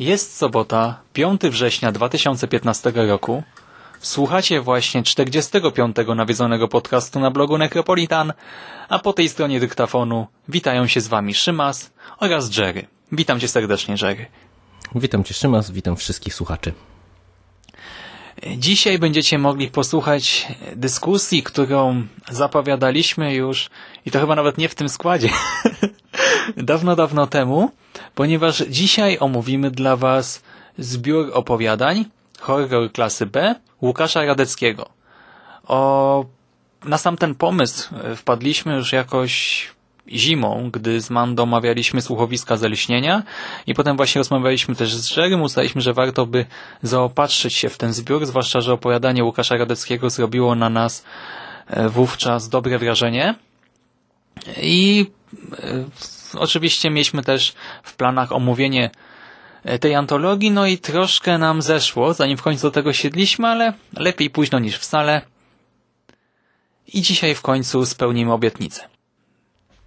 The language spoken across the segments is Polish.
Jest sobota, 5 września 2015 roku. Słuchacie właśnie 45. nawiedzonego podcastu na blogu Necropolitan, a po tej stronie dyktafonu witają się z Wami Szymas oraz Jerry. Witam Cię serdecznie, Jerry. Witam Cię Szymas, witam wszystkich słuchaczy. Dzisiaj będziecie mogli posłuchać dyskusji, którą zapowiadaliśmy już i to chyba nawet nie w tym składzie, dawno, dawno temu, ponieważ dzisiaj omówimy dla Was zbiór opowiadań horror klasy B Łukasza Radeckiego. O, na sam ten pomysł wpadliśmy już jakoś zimą, gdy z Mandą omawialiśmy słuchowiska zalśnienia i potem właśnie rozmawialiśmy też z Jerem, ustaliśmy, że warto by zaopatrzyć się w ten zbiór, zwłaszcza, że opowiadanie Łukasza Radeckiego zrobiło na nas e, wówczas dobre wrażenie i e, oczywiście mieliśmy też w planach omówienie e, tej antologii, no i troszkę nam zeszło, zanim w końcu do tego siedliśmy, ale lepiej późno niż wcale. I dzisiaj w końcu spełnimy obietnicę.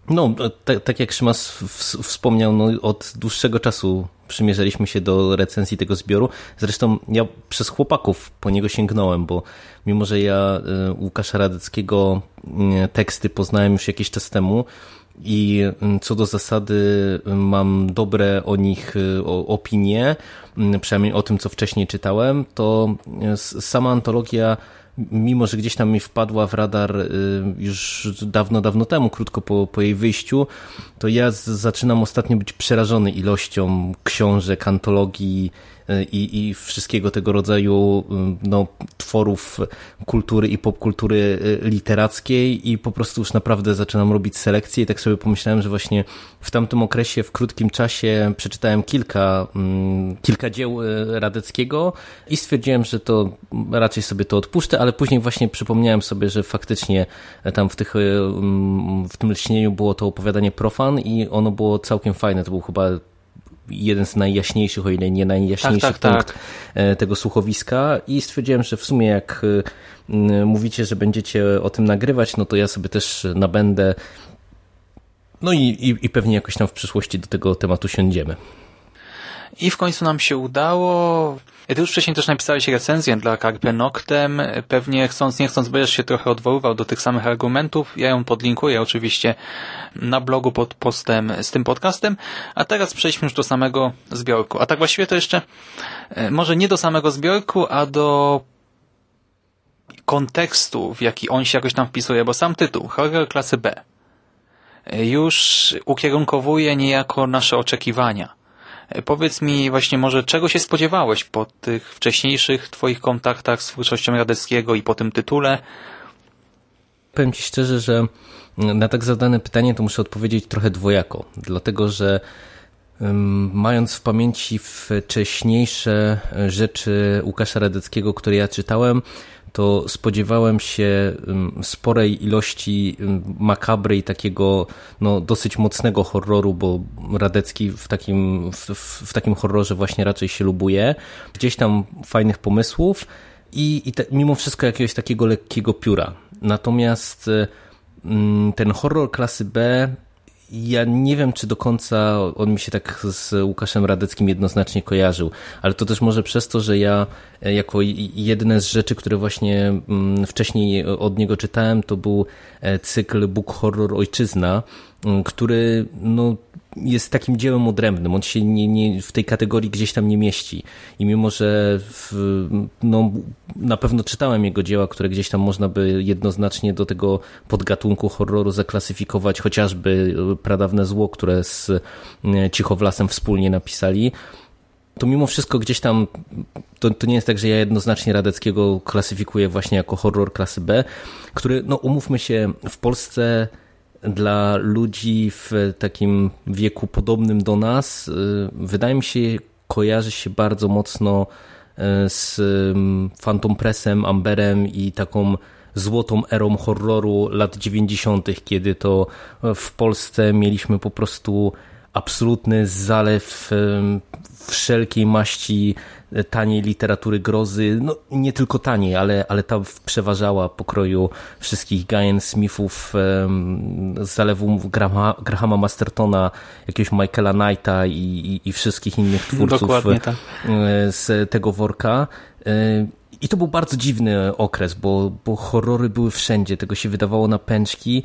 No, tak jak Szymas wspomniał, no, od dłuższego czasu przymierzaliśmy się do recenzji tego zbioru. Zresztą ja przez chłopaków po niego sięgnąłem, bo mimo, że ja e, Łukasza Radeckiego teksty poznałem już jakiś czas temu, i co do zasady mam dobre o nich e, opinie, przynajmniej o tym, co wcześniej czytałem, to sama antologia mimo że gdzieś tam mi wpadła w radar y, już dawno, dawno temu, krótko po, po jej wyjściu, to ja zaczynam ostatnio być przerażony ilością książek, antologii, i, i wszystkiego tego rodzaju no, tworów kultury i popkultury y, literackiej i po prostu już naprawdę zaczynam robić selekcję i tak sobie pomyślałem, że właśnie w tamtym okresie, w krótkim czasie przeczytałem kilka, kilka dzieł y, Radeckiego i stwierdziłem, że to raczej sobie to odpuszczę, ale później właśnie przypomniałem sobie, że faktycznie tam w, tych, y, w tym lśnieniu było to opowiadanie Profan i ono było całkiem fajne. To był chyba jeden z najjaśniejszych, o ile nie najjaśniejszy tak, tak, punkt tak. tego słuchowiska i stwierdziłem, że w sumie jak e, mówicie, że będziecie o tym nagrywać, no to ja sobie też nabędę no i, i, i pewnie jakoś tam w przyszłości do tego tematu siądziemy. I w końcu nam się udało. Ty już wcześniej też napisałeś recenzję dla Carpe Noctem. Pewnie chcąc, nie chcąc, będziesz się trochę odwoływał do tych samych argumentów. Ja ją podlinkuję oczywiście na blogu pod postem z tym podcastem. A teraz przejdźmy już do samego zbiorku. A tak właściwie to jeszcze e, może nie do samego zbiorku, a do kontekstu, w jaki on się jakoś tam wpisuje, bo sam tytuł, horror klasy B, e, już ukierunkowuje niejako nasze oczekiwania Powiedz mi właśnie może, czego się spodziewałeś po tych wcześniejszych twoich kontaktach z twórczością Radeckiego i po tym tytule? Powiem ci szczerze, że na tak zadane pytanie to muszę odpowiedzieć trochę dwojako, dlatego że mając w pamięci wcześniejsze rzeczy Łukasza Radeckiego, które ja czytałem, to spodziewałem się sporej ilości makabry i takiego no, dosyć mocnego horroru, bo Radecki w takim, w, w takim horrorze właśnie raczej się lubuje. Gdzieś tam fajnych pomysłów i, i te, mimo wszystko jakiegoś takiego lekkiego pióra. Natomiast ten horror klasy B ja nie wiem, czy do końca on mi się tak z Łukaszem Radeckim jednoznacznie kojarzył, ale to też może przez to, że ja e, jako jedne z rzeczy, które właśnie mm, wcześniej od niego czytałem, to był e, cykl Book Horror Ojczyzna który no, jest takim dziełem odrębnym. On się nie, nie, w tej kategorii gdzieś tam nie mieści. I mimo, że w, no, na pewno czytałem jego dzieła, które gdzieś tam można by jednoznacznie do tego podgatunku horroru zaklasyfikować, chociażby Pradawne Zło, które z Cichowlasem wspólnie napisali, to mimo wszystko gdzieś tam to, to nie jest tak, że ja jednoznacznie Radeckiego klasyfikuję właśnie jako horror klasy B, który, no umówmy się, w Polsce dla ludzi w takim wieku podobnym do nas, y, wydaje mi się, kojarzy się bardzo mocno y, z Phantom Pressem, Amberem i taką złotą erą horroru lat 90., kiedy to w Polsce mieliśmy po prostu absolutny zalew wszelkiej maści taniej literatury grozy, no nie tylko taniej, ale, ale ta przeważała pokroju wszystkich Guyan Smithów, z zalewu Grahama, Grahama Mastertona, jakiegoś Michaela Knighta i, i, i wszystkich innych twórców tak. E, z tego worka. E, I to był bardzo dziwny okres, bo, bo horrory były wszędzie, tego się wydawało na pęczki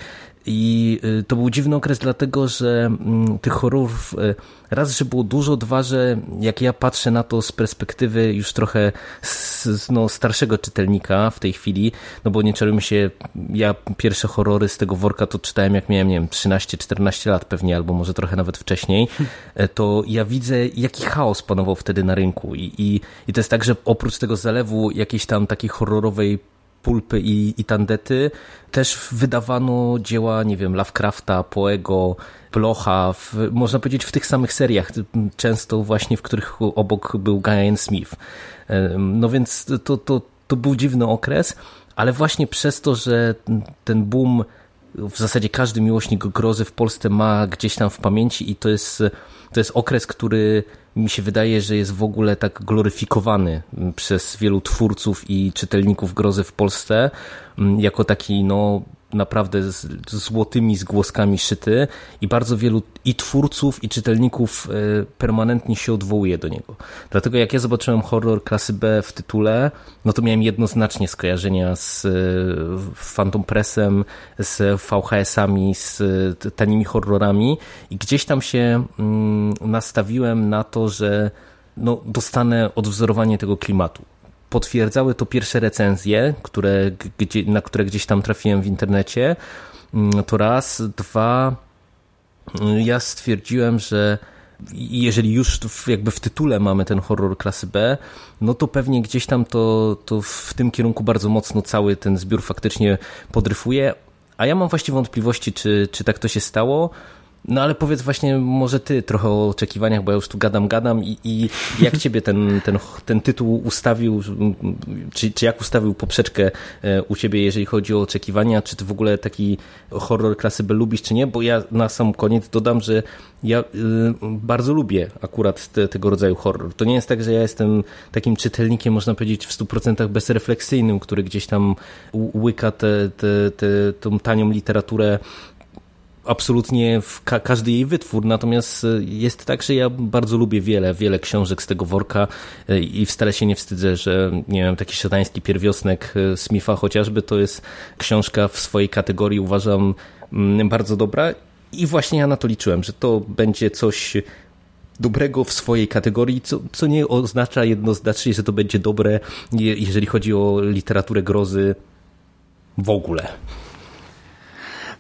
i y, to był dziwny okres, dlatego że mm, tych horrorów y, raz, że było dużo, dwa, że jak ja patrzę na to z perspektywy już trochę z, no, starszego czytelnika w tej chwili, no bo nie czarujmy się, ja pierwsze horrory z tego worka to czytałem jak miałem, nie wiem, 13-14 lat pewnie, albo może trochę nawet wcześniej, e, to ja widzę jaki chaos panował wtedy na rynku. I, i, i to jest tak, że oprócz tego zalewu jakiejś tam takiej horrorowej pulpy i, i tandety. Też wydawano dzieła, nie wiem, Lovecrafta, Poego, Blocha, w, można powiedzieć w tych samych seriach, często właśnie w których obok był Guyan Smith. No więc to, to, to był dziwny okres, ale właśnie przez to, że ten boom w zasadzie każdy miłośnik grozy w Polsce ma gdzieś tam w pamięci i to jest, to jest okres, który mi się wydaje, że jest w ogóle tak gloryfikowany przez wielu twórców i czytelników grozy w Polsce mm, jako taki no naprawdę z złotymi zgłoskami szyty i bardzo wielu i twórców, i czytelników e, permanentnie się odwołuje do niego. Dlatego jak ja zobaczyłem horror klasy B w tytule, no to miałem jednoznacznie skojarzenia z e, Phantom Pressem, z VHS-ami, z tanimi horrorami i gdzieś tam się mm, nastawiłem na to, że no, dostanę odwzorowanie tego klimatu potwierdzały to pierwsze recenzje, które, gdzie, na które gdzieś tam trafiłem w internecie. Mm, to raz, dwa, mm, ja stwierdziłem, że jeżeli już jakby w tytule mamy ten horror klasy B, no to pewnie gdzieś tam to, to w tym kierunku bardzo mocno cały ten zbiór faktycznie podryfuje. A ja mam właśnie wątpliwości, czy, czy tak to się stało. No ale powiedz właśnie może ty trochę o oczekiwaniach, bo ja już tu gadam, gadam i, i jak ciebie ten, ten, ten tytuł ustawił, czy, czy jak ustawił poprzeczkę e, u ciebie, jeżeli chodzi o oczekiwania, czy ty w ogóle taki horror klasy B lubisz, czy nie? Bo ja na sam koniec dodam, że ja y, bardzo lubię akurat te, tego rodzaju horror. To nie jest tak, że ja jestem takim czytelnikiem, można powiedzieć, w 100% bezrefleksyjnym, który gdzieś tam łyka tę tanią literaturę absolutnie w ka każdy jej wytwór, natomiast e, jest tak, że ja bardzo lubię wiele, wiele książek z tego worka e, i wcale się nie wstydzę, że nie wiem, taki szatański pierwiosnek e, Smitha chociażby to jest książka w swojej kategorii uważam mm, bardzo dobra i właśnie ja na to liczyłem, że to będzie coś dobrego w swojej kategorii, co, co nie oznacza jednoznacznie, że to będzie dobre, jeżeli chodzi o literaturę grozy w ogóle.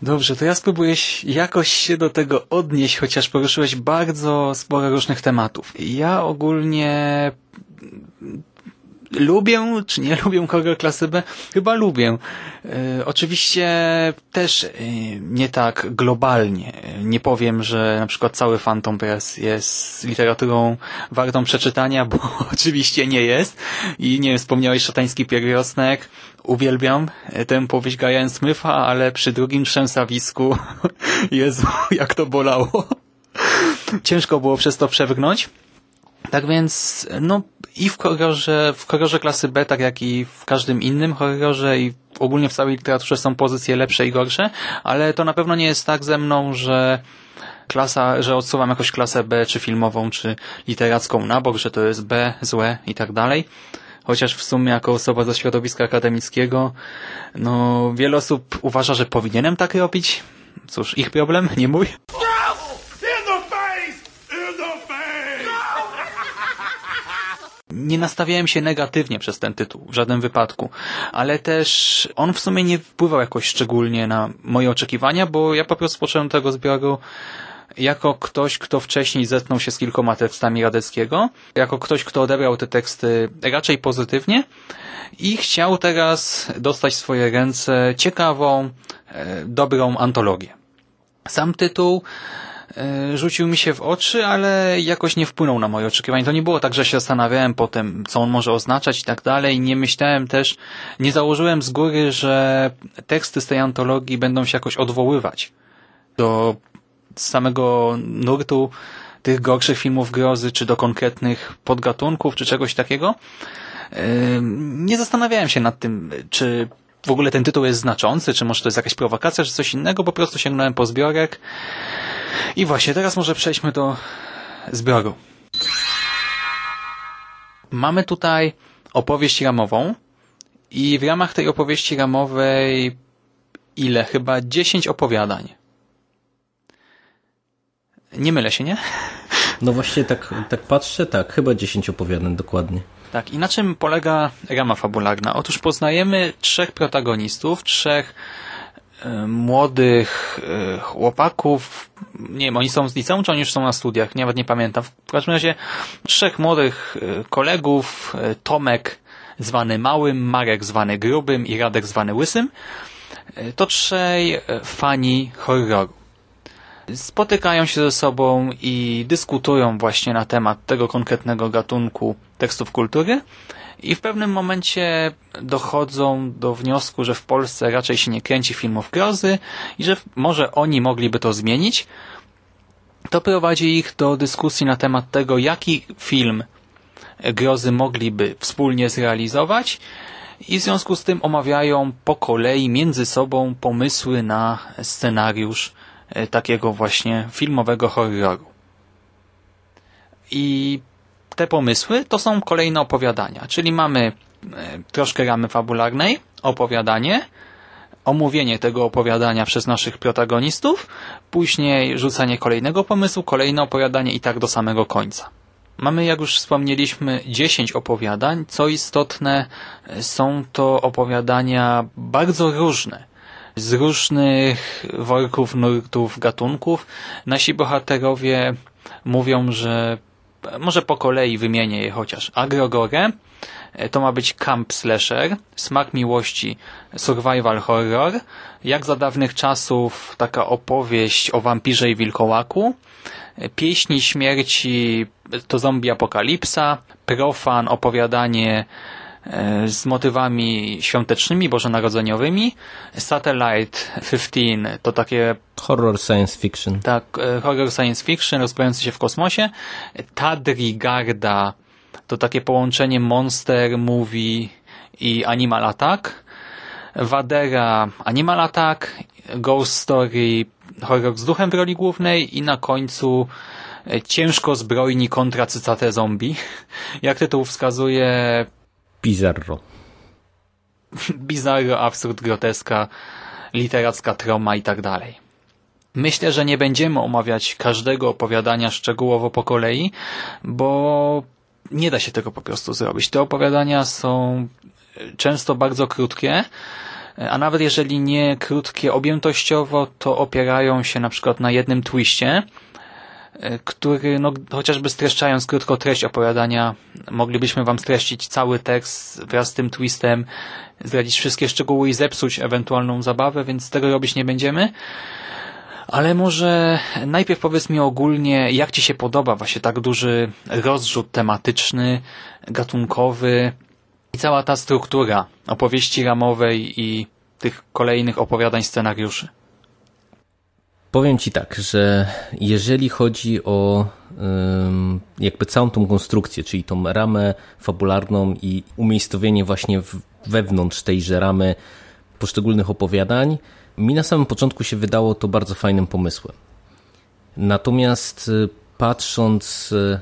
Dobrze, to ja spróbuję jakoś się do tego odnieść, chociaż poruszyłeś bardzo sporo różnych tematów. Ja ogólnie lubię, czy nie lubię horror klasy B? Chyba lubię. E, oczywiście też e, nie tak globalnie. Nie powiem, że na przykład cały Phantom Press jest literaturą wartą przeczytania, bo oczywiście nie jest. I nie wiem, wspomniałeś Szatański Pierwiosnek. Uwielbiam tę powieść Gajan Smyfa, ale przy drugim trzęsawisku Jezu, jak to bolało. Ciężko było przez to przebrnąć. Tak więc, no i w horrorze, w horrorze klasy B, tak jak i w każdym innym horrorze i ogólnie w całej literaturze są pozycje lepsze i gorsze, ale to na pewno nie jest tak ze mną, że klasa, że odsuwam jakąś klasę B, czy filmową, czy literacką na bok, że to jest B, złe i tak dalej. Chociaż w sumie jako osoba ze środowiska akademickiego, no wiele osób uważa, że powinienem tak robić, cóż, ich problem, nie mój. Nie nastawiałem się negatywnie przez ten tytuł, w żadnym wypadku, ale też on w sumie nie wpływał jakoś szczególnie na moje oczekiwania, bo ja po prostu począłem tego zbioru jako ktoś, kto wcześniej zetknął się z kilkoma tekstami Radeckiego, jako ktoś, kto odebrał te teksty raczej pozytywnie i chciał teraz dostać w swoje ręce ciekawą, e, dobrą antologię. Sam tytuł rzucił mi się w oczy, ale jakoś nie wpłynął na moje oczekiwania. To nie było tak, że się zastanawiałem potem, co on może oznaczać i tak dalej. Nie myślałem też, nie założyłem z góry, że teksty z tej antologii będą się jakoś odwoływać do samego nurtu tych gorszych filmów grozy, czy do konkretnych podgatunków, czy czegoś takiego. Nie zastanawiałem się nad tym, czy w ogóle ten tytuł jest znaczący, czy może to jest jakaś prowokacja, czy coś innego, po prostu sięgnąłem po zbiorek. I właśnie, teraz może przejdźmy do zbioru. Mamy tutaj opowieść ramową i w ramach tej opowieści ramowej ile? Chyba 10 opowiadań. Nie mylę się, nie? No właśnie tak, tak patrzę, tak, chyba 10 opowiadań dokładnie. Tak, i na czym polega rama fabularna? Otóż poznajemy trzech protagonistów, trzech y, młodych y, chłopaków, nie wiem, oni są z liceum, czy oni już są na studiach, nawet nie pamiętam. W każdym razie trzech młodych y, kolegów, Tomek zwany Małym, Marek zwany Grubym i Radek zwany Łysym, to trzej fani horroru spotykają się ze sobą i dyskutują właśnie na temat tego konkretnego gatunku tekstów kultury i w pewnym momencie dochodzą do wniosku, że w Polsce raczej się nie kręci filmów grozy i że może oni mogliby to zmienić. To prowadzi ich do dyskusji na temat tego, jaki film grozy mogliby wspólnie zrealizować i w związku z tym omawiają po kolei między sobą pomysły na scenariusz takiego właśnie filmowego horroru. I te pomysły to są kolejne opowiadania, czyli mamy e, troszkę ramy fabularnej, opowiadanie, omówienie tego opowiadania przez naszych protagonistów, później rzucanie kolejnego pomysłu, kolejne opowiadanie i tak do samego końca. Mamy, jak już wspomnieliśmy, 10 opowiadań. Co istotne, są to opowiadania bardzo różne z różnych worków, nurtów, gatunków. Nasi bohaterowie mówią, że może po kolei wymienię je chociaż. Agrogore to ma być camp slasher, smak miłości, survival horror, jak za dawnych czasów taka opowieść o wampirze i wilkołaku, pieśni śmierci to zombie apokalipsa, profan opowiadanie E, z motywami świątecznymi, bożonarodzeniowymi. Satellite 15 to takie... Horror science fiction. Tak, e, horror science fiction rozwijający się w kosmosie. Tadrigarda to takie połączenie monster, movie i animal attack. Wadera Animal Attack, Ghost Story, horror z duchem w roli głównej i na końcu e, ciężko zbrojni kontra cycate zombie. Jak tytuł wskazuje, Bizarro. Bizarro, absurd, groteska, literacka troma i tak dalej. Myślę, że nie będziemy omawiać każdego opowiadania szczegółowo po kolei, bo nie da się tego po prostu zrobić. Te opowiadania są często bardzo krótkie, a nawet jeżeli nie krótkie objętościowo, to opierają się na przykład na jednym twiście, który, no, chociażby streszczając krótko treść opowiadania, moglibyśmy Wam streścić cały tekst wraz z tym twistem, zdradzić wszystkie szczegóły i zepsuć ewentualną zabawę, więc tego robić nie będziemy. Ale może najpierw powiedz mi ogólnie, jak Ci się podoba właśnie tak duży rozrzut tematyczny, gatunkowy i cała ta struktura opowieści ramowej i tych kolejnych opowiadań scenariuszy. Powiem Ci tak, że jeżeli chodzi o jakby całą tą konstrukcję, czyli tą ramę fabularną i umiejscowienie właśnie wewnątrz tejże ramy poszczególnych opowiadań, mi na samym początku się wydało to bardzo fajnym pomysłem. Natomiast y, patrząc y,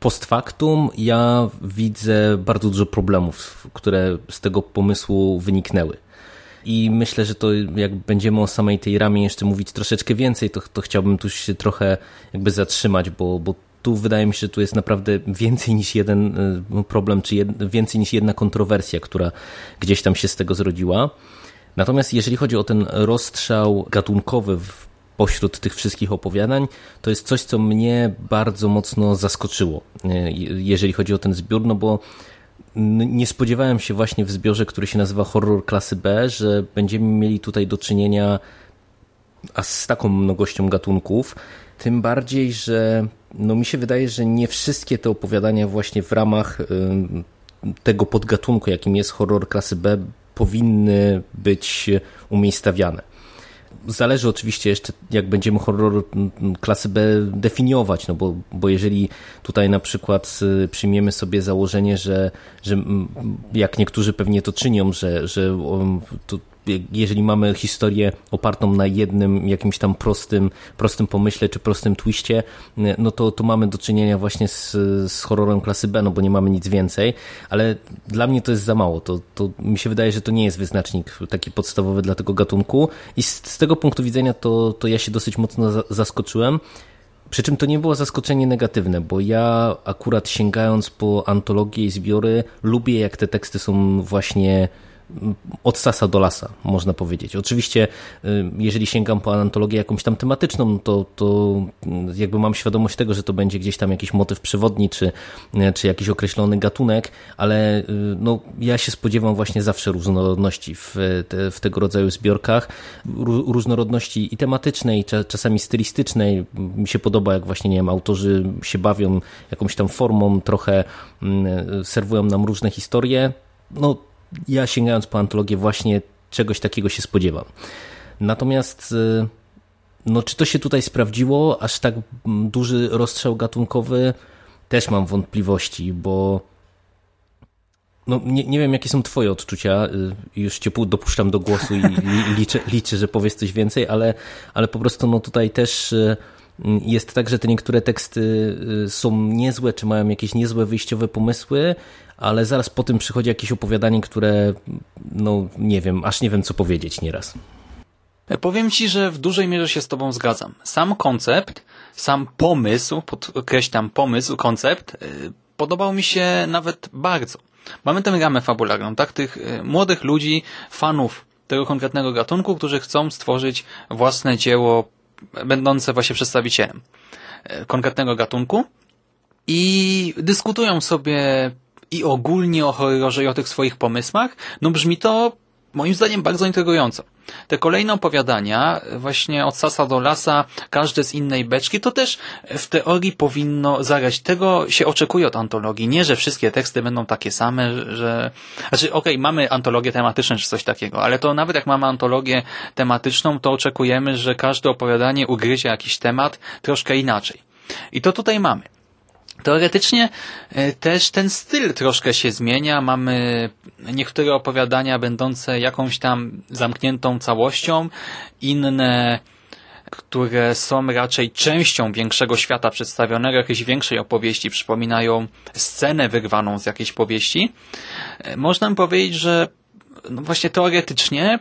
post factum, ja widzę bardzo dużo problemów, które z tego pomysłu wyniknęły. I myślę, że to jak będziemy o samej tej ramie jeszcze mówić troszeczkę więcej, to, to chciałbym tu się trochę jakby zatrzymać, bo, bo tu wydaje mi się, że tu jest naprawdę więcej niż jeden y, problem, czy jed, więcej niż jedna kontrowersja, która gdzieś tam się z tego zrodziła. Natomiast jeżeli chodzi o ten rozstrzał gatunkowy w pośród tych wszystkich opowiadań, to jest coś, co mnie bardzo mocno zaskoczyło, y, jeżeli chodzi o ten zbiór, no bo nie spodziewałem się właśnie w zbiorze, który się nazywa Horror klasy B, że będziemy mieli tutaj do czynienia z taką mnogością gatunków. Tym bardziej, że no mi się wydaje, że nie wszystkie te opowiadania właśnie w ramach tego podgatunku, jakim jest horror klasy B, powinny być umiejscawiane. Zależy oczywiście jeszcze, jak będziemy horror klasy B definiować, no bo, bo jeżeli tutaj na przykład y, przyjmiemy sobie założenie, że, że jak niektórzy pewnie to czynią, że, że to jeżeli mamy historię opartą na jednym jakimś tam prostym, prostym pomyśle czy prostym twiście, no to, to mamy do czynienia właśnie z, z horrorem klasy B, no bo nie mamy nic więcej, ale dla mnie to jest za mało. To, to mi się wydaje, że to nie jest wyznacznik taki podstawowy dla tego gatunku i z, z tego punktu widzenia to, to ja się dosyć mocno za, zaskoczyłem. Przy czym to nie było zaskoczenie negatywne, bo ja akurat sięgając po antologie i zbiory, lubię jak te teksty są właśnie od sasa do lasa, można powiedzieć. Oczywiście, y, jeżeli sięgam po antologię jakąś tam tematyczną, to, to jakby mam świadomość tego, że to będzie gdzieś tam jakiś motyw przewodni, czy, czy jakiś określony gatunek, ale y, no, ja się spodziewam właśnie zawsze różnorodności w, te, w tego rodzaju zbiorkach, różnorodności i tematycznej, czasami stylistycznej. Mi się podoba, jak właśnie, nie wiem, autorzy się bawią jakąś tam formą, trochę mm, serwują nam różne historie. No, ja sięgając po antologię właśnie czegoś takiego się spodziewam. Natomiast y, no, czy to się tutaj sprawdziło, aż tak duży rozstrzał gatunkowy, też mam wątpliwości, bo no, nie, nie wiem, jakie są Twoje odczucia. Y, już Cię dopuszczam do głosu i liczę, liczę że powiesz coś więcej, ale, ale po prostu no, tutaj też y, jest tak, że te niektóre teksty są niezłe, czy mają jakieś niezłe wyjściowe pomysły, ale zaraz po tym przychodzi jakieś opowiadanie, które, no nie wiem, aż nie wiem co powiedzieć nieraz. Powiem Ci, że w dużej mierze się z Tobą zgadzam. Sam koncept, sam pomysł, podkreślam pomysł, koncept, y, podobał mi się nawet bardzo. Mamy tę gamę fabularną, tak? Tych y, młodych ludzi, fanów tego konkretnego gatunku, którzy chcą stworzyć własne dzieło, będące właśnie przedstawicielem y, konkretnego gatunku. I dyskutują sobie i ogólnie o horrorze i o tych swoich pomysłach, no brzmi to moim zdaniem bardzo intrygująco. Te kolejne opowiadania, właśnie od sasa do lasa, każde z innej beczki, to też w teorii powinno zagrać. Tego się oczekuje od antologii. Nie, że wszystkie teksty będą takie same, że... Znaczy, okej, okay, mamy antologię tematyczną czy coś takiego, ale to nawet jak mamy antologię tematyczną, to oczekujemy, że każde opowiadanie ugryzie jakiś temat troszkę inaczej. I to tutaj mamy. Teoretycznie e, też ten styl troszkę się zmienia. Mamy niektóre opowiadania będące jakąś tam zamkniętą całością, inne, które są raczej częścią większego świata przedstawionego, jakiejś większej opowieści, przypominają scenę wyrwaną z jakiejś powieści. E, można powiedzieć, że no właśnie teoretycznie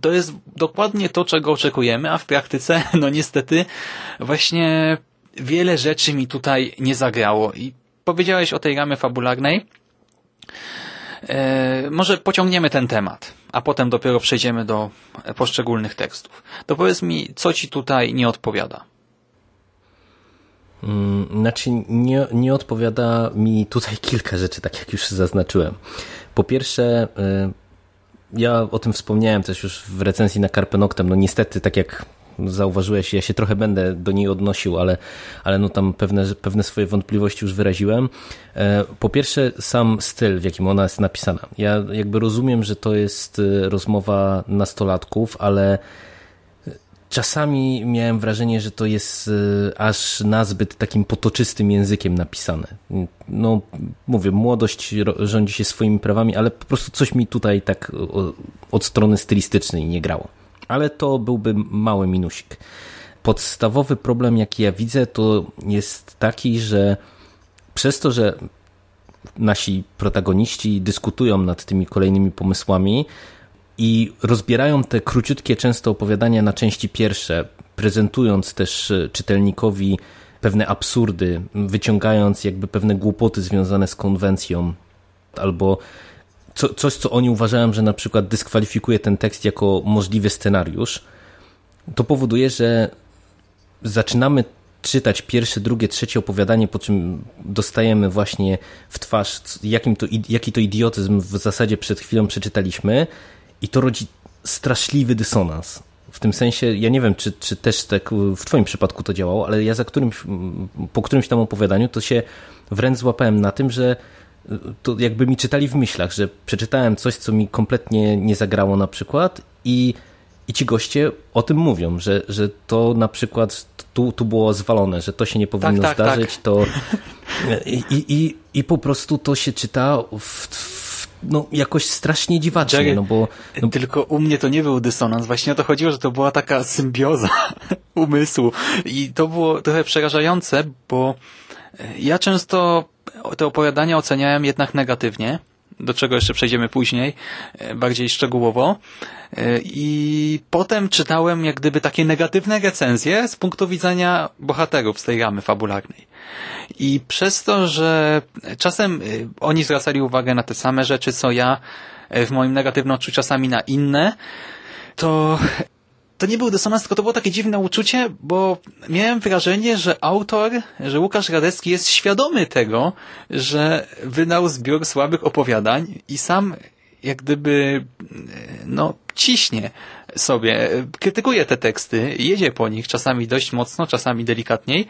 to jest dokładnie to, czego oczekujemy, a w praktyce, no niestety, właśnie wiele rzeczy mi tutaj nie zagrało. I powiedziałeś o tej ramie fabularnej. E, może pociągniemy ten temat, a potem dopiero przejdziemy do poszczególnych tekstów. To powiedz mi, co ci tutaj nie odpowiada? Mm, znaczy, nie, nie odpowiada mi tutaj kilka rzeczy, tak jak już zaznaczyłem. Po pierwsze, e, ja o tym wspomniałem też już w recenzji na Carpe Noctem. No niestety, tak jak zauważyłeś, ja się trochę będę do niej odnosił, ale, ale no tam pewne, pewne swoje wątpliwości już wyraziłem. E, po pierwsze, sam styl, w jakim ona jest napisana. Ja jakby rozumiem, że to jest e, rozmowa nastolatków, ale czasami miałem wrażenie, że to jest e, aż nazbyt takim potoczystym językiem napisane. No, mówię, młodość rządzi się swoimi prawami, ale po prostu coś mi tutaj tak od strony stylistycznej nie grało ale to byłby mały minusik. Podstawowy problem, jaki ja widzę, to jest taki, że przez to, że nasi protagoniści dyskutują nad tymi kolejnymi pomysłami, i rozbierają te króciutkie często opowiadania na części pierwsze, prezentując też czytelnikowi pewne absurdy, wyciągając jakby pewne głupoty związane z konwencją, albo co, coś, co oni uważają, że na przykład dyskwalifikuje ten tekst jako możliwy scenariusz, to powoduje, że zaczynamy czytać pierwsze, drugie, trzecie opowiadanie, po czym dostajemy właśnie w twarz, jakim to, jaki to idiotyzm w zasadzie przed chwilą przeczytaliśmy i to rodzi straszliwy dysonans. W tym sensie, ja nie wiem, czy, czy też tak w twoim przypadku to działało, ale ja za którymś, po którymś tam opowiadaniu to się wręcz złapałem na tym, że to jakby mi czytali w myślach, że przeczytałem coś, co mi kompletnie nie zagrało na przykład i, i ci goście o tym mówią, że, że to na przykład tu, tu było zwalone, że to się nie powinno tak, tak, zdarzyć, tak. to i, i, i po prostu to się czyta w, w no, jakoś strasznie dziwacznie, no bo... No... Tylko u mnie to nie był dysonans, właśnie o to chodziło, że to była taka symbioza umysłu i to było trochę przerażające, bo ja często te opowiadania oceniałem jednak negatywnie, do czego jeszcze przejdziemy później, e, bardziej szczegółowo. E, I potem czytałem jak gdyby takie negatywne recenzje z punktu widzenia bohaterów z tej ramy fabularnej. I przez to, że czasem e, oni zwracali uwagę na te same rzeczy, co ja w moim negatywnym odczuciu, czasami na inne, to to nie był dysonans, tylko to było takie dziwne uczucie, bo miałem wrażenie, że autor, że Łukasz Radecki jest świadomy tego, że wydał zbiór słabych opowiadań i sam jak gdyby no ciśnie sobie, krytykuje te teksty, jedzie po nich czasami dość mocno, czasami delikatniej.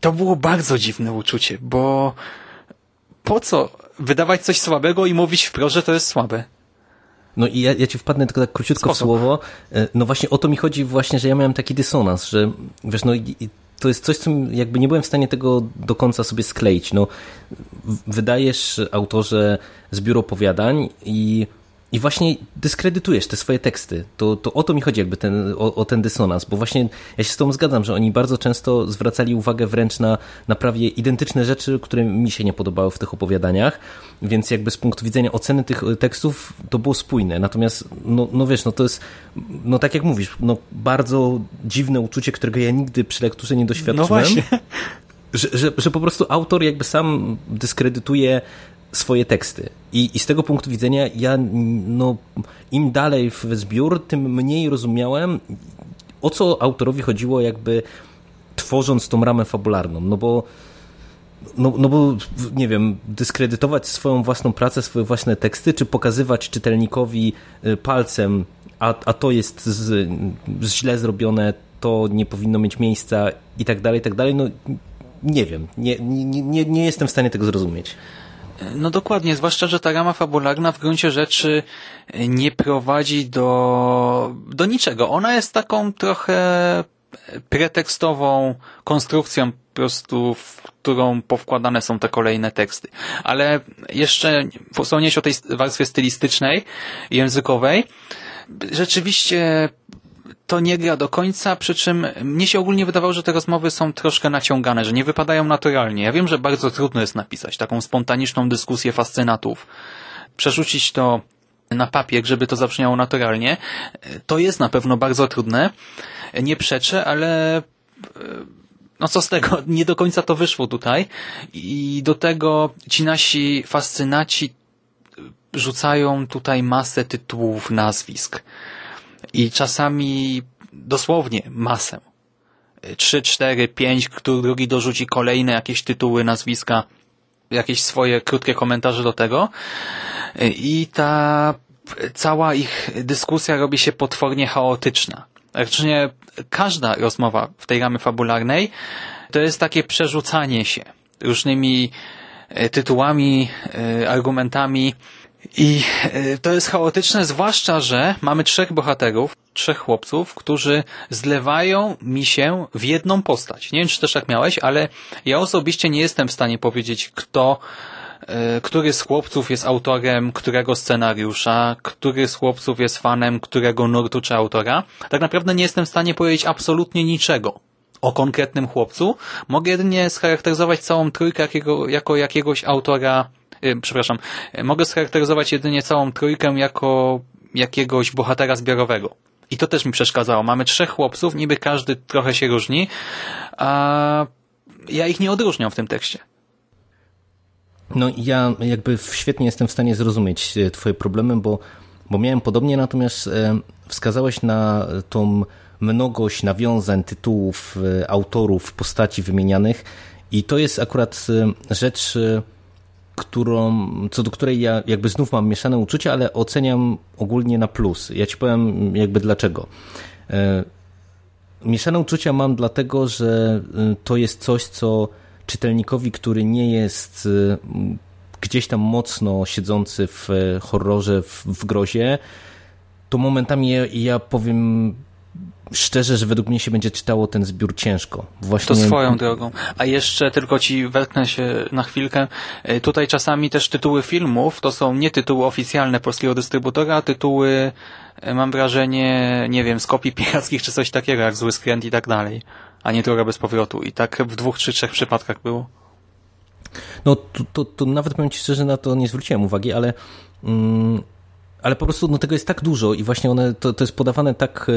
To było bardzo dziwne uczucie, bo po co wydawać coś słabego i mówić wprost, że to jest słabe? No i ja, ja ci wpadnę tylko tak króciutko w słowo. E, no właśnie o to mi chodzi właśnie, że ja miałem taki dysonans, że wiesz, no to jest coś, co jakby nie byłem w stanie tego do końca sobie skleić. No, wydajesz autorze zbiór opowiadań i i właśnie dyskredytujesz te swoje teksty. To, to o to mi chodzi jakby ten, o, o, ten dysonans, bo właśnie ja się z tą zgadzam, że oni bardzo często zwracali uwagę wręcz na, na prawie identyczne rzeczy, które mi się nie podobały w tych opowiadaniach, więc jakby z punktu widzenia oceny tych tekstów to było spójne. Natomiast, no, no wiesz, no to jest, no tak jak mówisz, no bardzo dziwne uczucie, którego ja nigdy przy lekturze nie doświadczyłem. No właśnie. Że, że, że, po prostu autor jakby sam dyskredytuje swoje teksty. I, I z tego punktu widzenia ja, no, im dalej w zbiór, tym mniej rozumiałem, o co autorowi chodziło jakby tworząc tą ramę fabularną, no bo no, no bo, nie wiem, dyskredytować swoją własną pracę, swoje własne teksty, czy pokazywać czytelnikowi y, palcem, a, a to jest z, z źle zrobione, to nie powinno mieć miejsca i tak dalej, i tak dalej, no nie wiem, nie, nie, nie, nie jestem w stanie tego zrozumieć. No dokładnie, zwłaszcza, że ta rama fabularna w gruncie rzeczy nie prowadzi do, do niczego. Ona jest taką trochę pretekstową konstrukcją po prostu, w którą powkładane są te kolejne teksty. Ale jeszcze wspomnieć o tej warstwie stylistycznej, językowej. Rzeczywiście to nie gra do końca, przy czym mnie się ogólnie wydawało, że te rozmowy są troszkę naciągane, że nie wypadają naturalnie. Ja wiem, że bardzo trudno jest napisać taką spontaniczną dyskusję fascynatów, przerzucić to na papier, żeby to zabrzmiało naturalnie. To jest na pewno bardzo trudne. Nie przeczę, ale e, no co z tego, nie do końca to wyszło tutaj. I do tego ci nasi fascynaci rzucają tutaj masę tytułów, nazwisk i czasami dosłownie masę. Trzy, cztery, pięć, który drugi dorzuci kolejne jakieś tytuły, nazwiska, jakieś swoje krótkie komentarze do tego. I ta cała ich dyskusja robi się potwornie chaotyczna. Praktycznie każda rozmowa w tej ramy fabularnej to jest takie przerzucanie się różnymi e, tytułami, e, argumentami, i e, to jest chaotyczne, zwłaszcza, że mamy trzech bohaterów, trzech chłopców, którzy zlewają mi się w jedną postać. Nie wiem, czy też tak miałeś, ale ja osobiście nie jestem w stanie powiedzieć, kto, e, który z chłopców jest autorem którego scenariusza, który z chłopców jest fanem którego nurtu czy autora. Tak naprawdę nie jestem w stanie powiedzieć absolutnie niczego o konkretnym chłopcu. Mogę jedynie scharakteryzować całą trójkę jakiego, jako jakiegoś autora przepraszam, mogę scharakteryzować jedynie całą trójkę jako jakiegoś bohatera zbiorowego. I to też mi przeszkadzało. Mamy trzech chłopców, niby każdy trochę się różni, a ja ich nie odróżniam w tym tekście. No ja jakby świetnie jestem w stanie zrozumieć e, twoje problemy, bo, bo miałem podobnie, natomiast wskazałeś na tą mnogość nawiązań, tytułów, autorów, postaci wymienianych i to jest akurat rzecz, którą, co do której ja jakby znów mam mieszane uczucia, ale oceniam ogólnie na plus. Ja ci powiem jakby dlaczego. Mieszane uczucia mam dlatego, że to jest coś, co czytelnikowi, który nie jest y, gdzieś tam mocno siedzący w e, horrorze, w, w grozie, to momentami ja, ja powiem szczerze, że według mnie się będzie czytało ten zbiór ciężko. Właśnie... To swoją drogą. A jeszcze tylko ci wetnę się na chwilkę. E, tutaj czasami też tytuły filmów to są nie tytuły oficjalne polskiego dystrybutora, a tytuły, e, mam wrażenie, nie wiem, z kopii pirackich czy coś takiego, jak Zły Skręt i tak dalej a nie droga bez powrotu. I tak w dwóch czy trzech przypadkach było. No to, to, to nawet powiem Ci szczerze, na to nie zwróciłem uwagi, ale mm, ale po prostu no, tego jest tak dużo i właśnie one, to, to jest podawane tak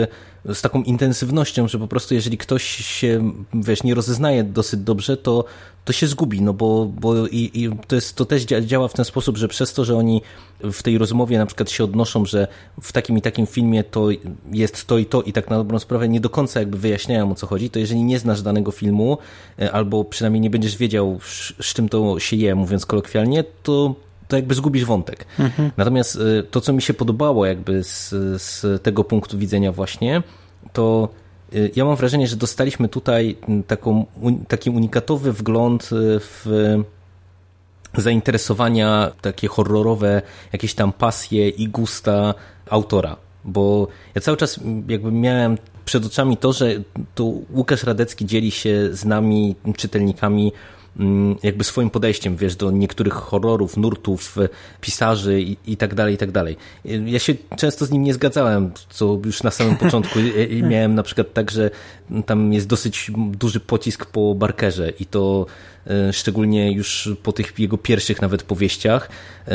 e, z taką intensywnością, że po prostu jeżeli ktoś się, wiesz, nie rozeznaje dosyć dobrze, to, to się zgubi, no bo, bo i, i to, jest, to też działa w ten sposób, że przez to, że oni w tej rozmowie na przykład się odnoszą, że w takim i takim filmie to jest to i to i tak na dobrą sprawę nie do końca jakby wyjaśniają o co chodzi, to jeżeli nie znasz danego filmu e, albo przynajmniej nie będziesz wiedział z czym to się je, mówiąc kolokwialnie, to to jakby zgubisz wątek. Mhm. Natomiast y, to, co mi się podobało jakby z, z tego punktu widzenia właśnie, to y, ja mam wrażenie, że dostaliśmy tutaj taką, taki unikatowy wgląd y, w zainteresowania takie horrorowe, jakieś tam pasje i gusta autora. Bo ja cały czas jakby miałem przed oczami to, że to Łukasz Radecki dzieli się z nami, czytelnikami, jakby swoim podejściem, wiesz, do niektórych horrorów, nurtów, pisarzy i, i tak dalej, i tak dalej. Ja się często z nim nie zgadzałem, co już na samym początku miałem na przykład tak, że tam jest dosyć duży pocisk po Barkerze i to E, szczególnie już po tych jego pierwszych nawet powieściach, e,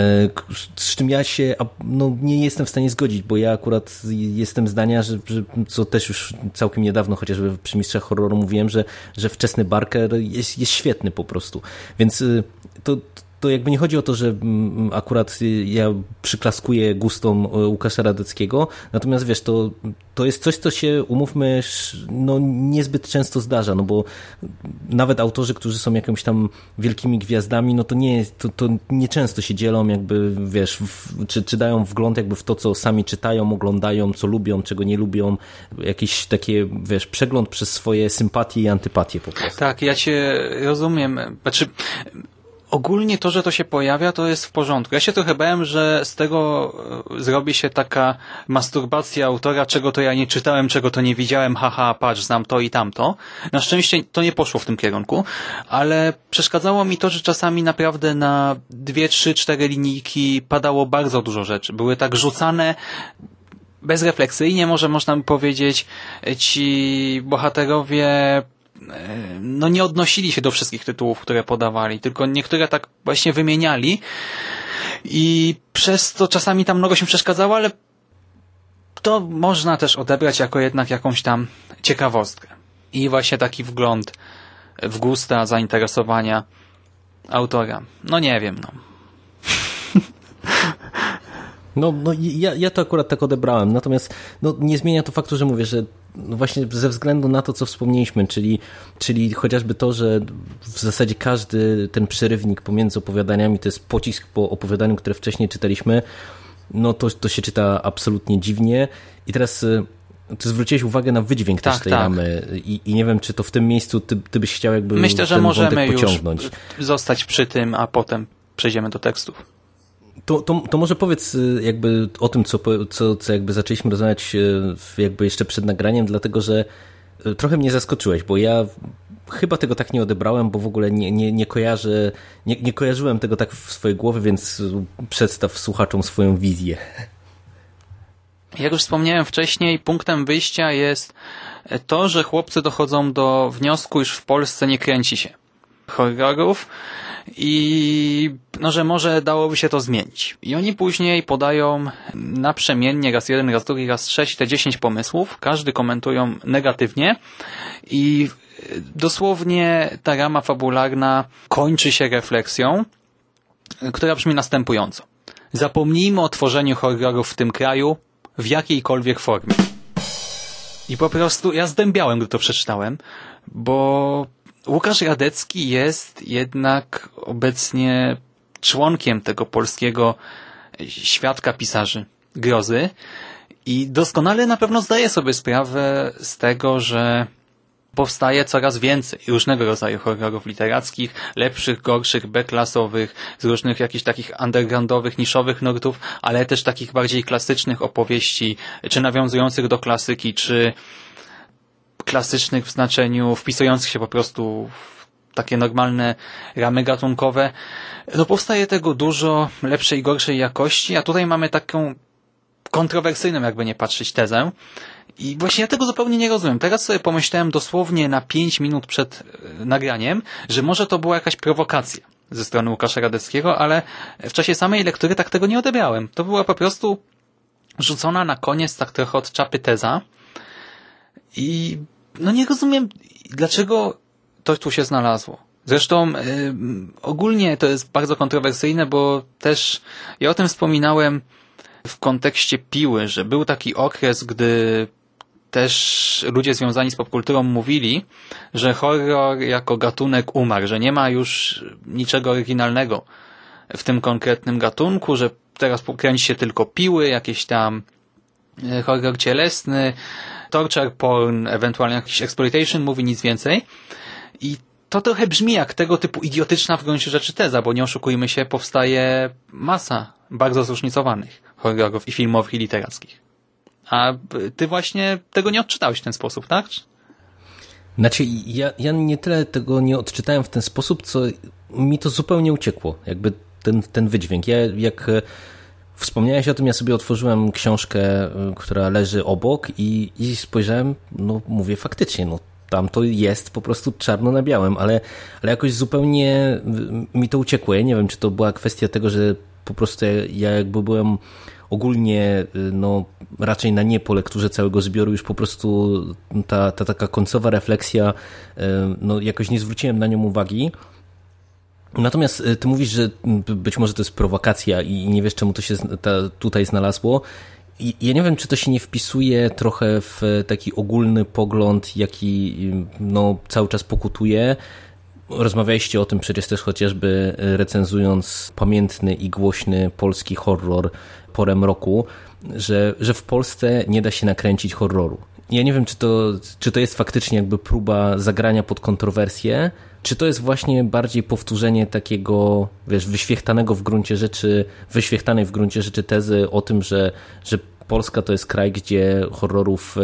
z czym ja się no, nie jestem w stanie zgodzić, bo ja akurat jestem zdania, że, że co też już całkiem niedawno, chociażby przy Mistrzach Horroru mówiłem, że, że wczesny Barker jest, jest świetny po prostu. Więc y, to, to jakby nie chodzi o to, że mm, akurat ja przyklaskuję gustom e, Łukasza Radeckiego, natomiast wiesz, to, to jest coś, co się, umówmy, no niezbyt często zdarza, no bo nawet autorzy, którzy są jakimiś tam wielkimi gwiazdami, no to nie, to, to nie często się dzielą jakby, wiesz, w, czy, czy dają wgląd jakby w to, co sami czytają, oglądają, co lubią, czego nie lubią, jakieś takie, wiesz, przegląd przez swoje sympatie i antypatie po prostu. Tak, ja cię rozumiem, znaczy ogólnie to, że to się pojawia, to jest w porządku. Ja się trochę bałem, że z tego e, zrobi się taka masturbacja autora, czego to ja nie czytałem, czego to nie widziałem, haha, patrz, znam to i tamto. Na szczęście to nie poszło w tym kierunku, ale przeszkadzało mi to, że czasami naprawdę na dwie, trzy, cztery linijki padało bardzo dużo rzeczy. Były tak rzucane bezrefleksyjnie, może można by powiedzieć, ci bohaterowie E, no nie odnosili się do wszystkich tytułów, które podawali, tylko niektóre tak właśnie wymieniali i przez to czasami tam mnogo się przeszkadzało, ale to można też odebrać jako jednak jakąś tam ciekawostkę. I właśnie taki wgląd w gusta, zainteresowania autora. No nie wiem, no. No, no ja, ja to akurat tak odebrałem, natomiast no, nie zmienia to faktu, że mówię, że no właśnie ze względu na to, co wspomnieliśmy, czyli, czyli chociażby to, że w zasadzie każdy ten przerywnik pomiędzy opowiadaniami to jest pocisk po opowiadaniu, które wcześniej czytaliśmy, no to, to się czyta absolutnie dziwnie. I teraz y, ty zwróciłeś uwagę na wydźwięk tak, też tej tak. ramy I, i nie wiem, czy to w tym miejscu ty, ty byś chciał jakby Myślę, że możemy już zostać przy tym, a potem przejdziemy do tekstów. To, to, to może powiedz y, jakby o tym, co, co, co jakby zaczęliśmy rozmawiać y, jakby jeszcze przed nagraniem, dlatego że y, trochę mnie zaskoczyłeś, bo ja chyba tego tak nie odebrałem, bo w ogóle nie, nie, nie kojarzę, nie, nie kojarzyłem tego tak w swojej głowie, więc przedstaw słuchaczom swoją wizję. Jak już wspomniałem wcześniej, punktem wyjścia jest to, że chłopcy dochodzą do wniosku, iż w Polsce nie kręci się horrorów i no, że może dałoby się to zmienić. I oni później podają naprzemiennie raz jeden, raz drugi, raz sześć, te dziesięć pomysłów, każdy komentują negatywnie i dosłownie ta rama fabularna kończy się refleksją, która brzmi następująco. Zapomnijmy o tworzeniu horrorów w tym kraju w jakiejkolwiek formie. I po prostu ja zdębiałem, gdy to przeczytałem, bo Łukasz Radecki jest jednak obecnie członkiem tego polskiego świadka pisarzy grozy i doskonale na pewno zdaje sobie sprawę z tego, że powstaje coraz więcej różnego rodzaju horrorów literackich, lepszych, gorszych, B-klasowych, z różnych jakichś takich undergroundowych, niszowych nurtów, ale też takich bardziej klasycznych opowieści, czy nawiązujących do klasyki, czy klasycznych w znaczeniu wpisujących się po prostu w takie normalne ramy gatunkowe. No powstaje tego dużo lepszej i gorszej jakości, a tutaj mamy taką kontrowersyjną, jakby nie patrzeć, tezę, i właśnie ja tego zupełnie nie rozumiem. Teraz sobie pomyślałem dosłownie na 5 minut przed e, nagraniem, że może to była jakaś prowokacja ze strony Łukasza Radeckiego, ale w czasie samej lektury tak tego nie odebrałem. To była po prostu rzucona na koniec tak trochę od czapy teza i no nie rozumiem, dlaczego to tu się znalazło. Zresztą yy, ogólnie to jest bardzo kontrowersyjne, bo też ja o tym wspominałem w kontekście piły, że był taki okres, gdy też ludzie związani z popkulturą mówili, że horror jako gatunek umarł, że nie ma już niczego oryginalnego w tym konkretnym gatunku, że teraz kręci się tylko piły, jakieś tam e, horror cielesny, torture porn, ewentualnie jakiś exploitation mówi nic więcej. I to trochę brzmi jak tego typu idiotyczna w gruncie rzeczy teza, bo nie oszukujmy się, powstaje masa bardzo zróżnicowanych horrorów i filmowych i literackich. A ty właśnie tego nie odczytałeś w ten sposób, tak? Znaczy, ja, ja nie tyle tego nie odczytałem w ten sposób, co mi to zupełnie uciekło, jakby ten, ten wydźwięk. Ja jak wspomniałeś o tym, ja sobie otworzyłem książkę, e, która leży obok i, i spojrzałem, no mówię faktycznie, no tam to jest po prostu czarno na białym, ale, ale jakoś zupełnie mi to uciekło. Ja nie wiem, czy to była kwestia tego, że po prostu ja jakby byłem ogólnie y, no, raczej na nie po lekturze całego zbioru już po prostu ta, ta taka końcowa refleksja, y, no, jakoś nie zwróciłem na nią uwagi. Natomiast y, ty mówisz, że być może to jest prowokacja i nie wiesz, czemu to się tutaj znalazło. Ja nie wiem, czy to się nie wpisuje trochę w taki ogólny pogląd, jaki no, cały czas pokutuje. Rozmawialiście o tym przecież też chociażby recenzując pamiętny i głośny polski horror porę roku, że, że w Polsce nie da się nakręcić horroru. Ja nie wiem, czy to, czy to jest faktycznie jakby próba zagrania pod kontrowersję, czy to jest właśnie bardziej powtórzenie takiego, wiesz, wyświechtanego w gruncie rzeczy, wyświechtanej w gruncie rzeczy tezy o tym, że, że Polska to jest kraj, gdzie horrorów e,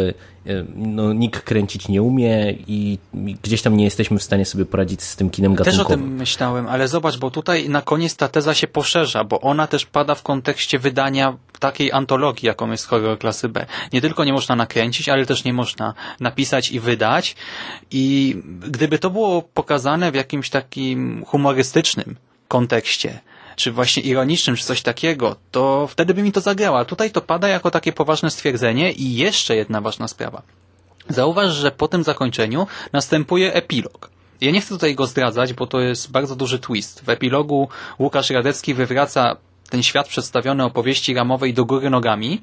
e, no, nikt kręcić nie umie i gdzieś tam nie jesteśmy w stanie sobie poradzić z tym kinem gatunkowym. Też o tym myślałem, ale zobacz, bo tutaj na koniec ta teza się poszerza, bo ona też pada w kontekście wydania takiej antologii, jaką jest horror klasy B. Nie tylko nie można nakręcić, ale też nie można napisać i wydać i gdyby to było pokazane w jakimś takim humorystycznym kontekście, czy właśnie ironicznym, czy coś takiego, to wtedy by mi to zagrało. Tutaj to pada jako takie poważne stwierdzenie i jeszcze jedna ważna sprawa. Zauważ, że po tym zakończeniu następuje epilog. Ja nie chcę tutaj go zdradzać, bo to jest bardzo duży twist. W epilogu Łukasz Radecki wywraca ten świat przedstawiony opowieści ramowej do góry nogami.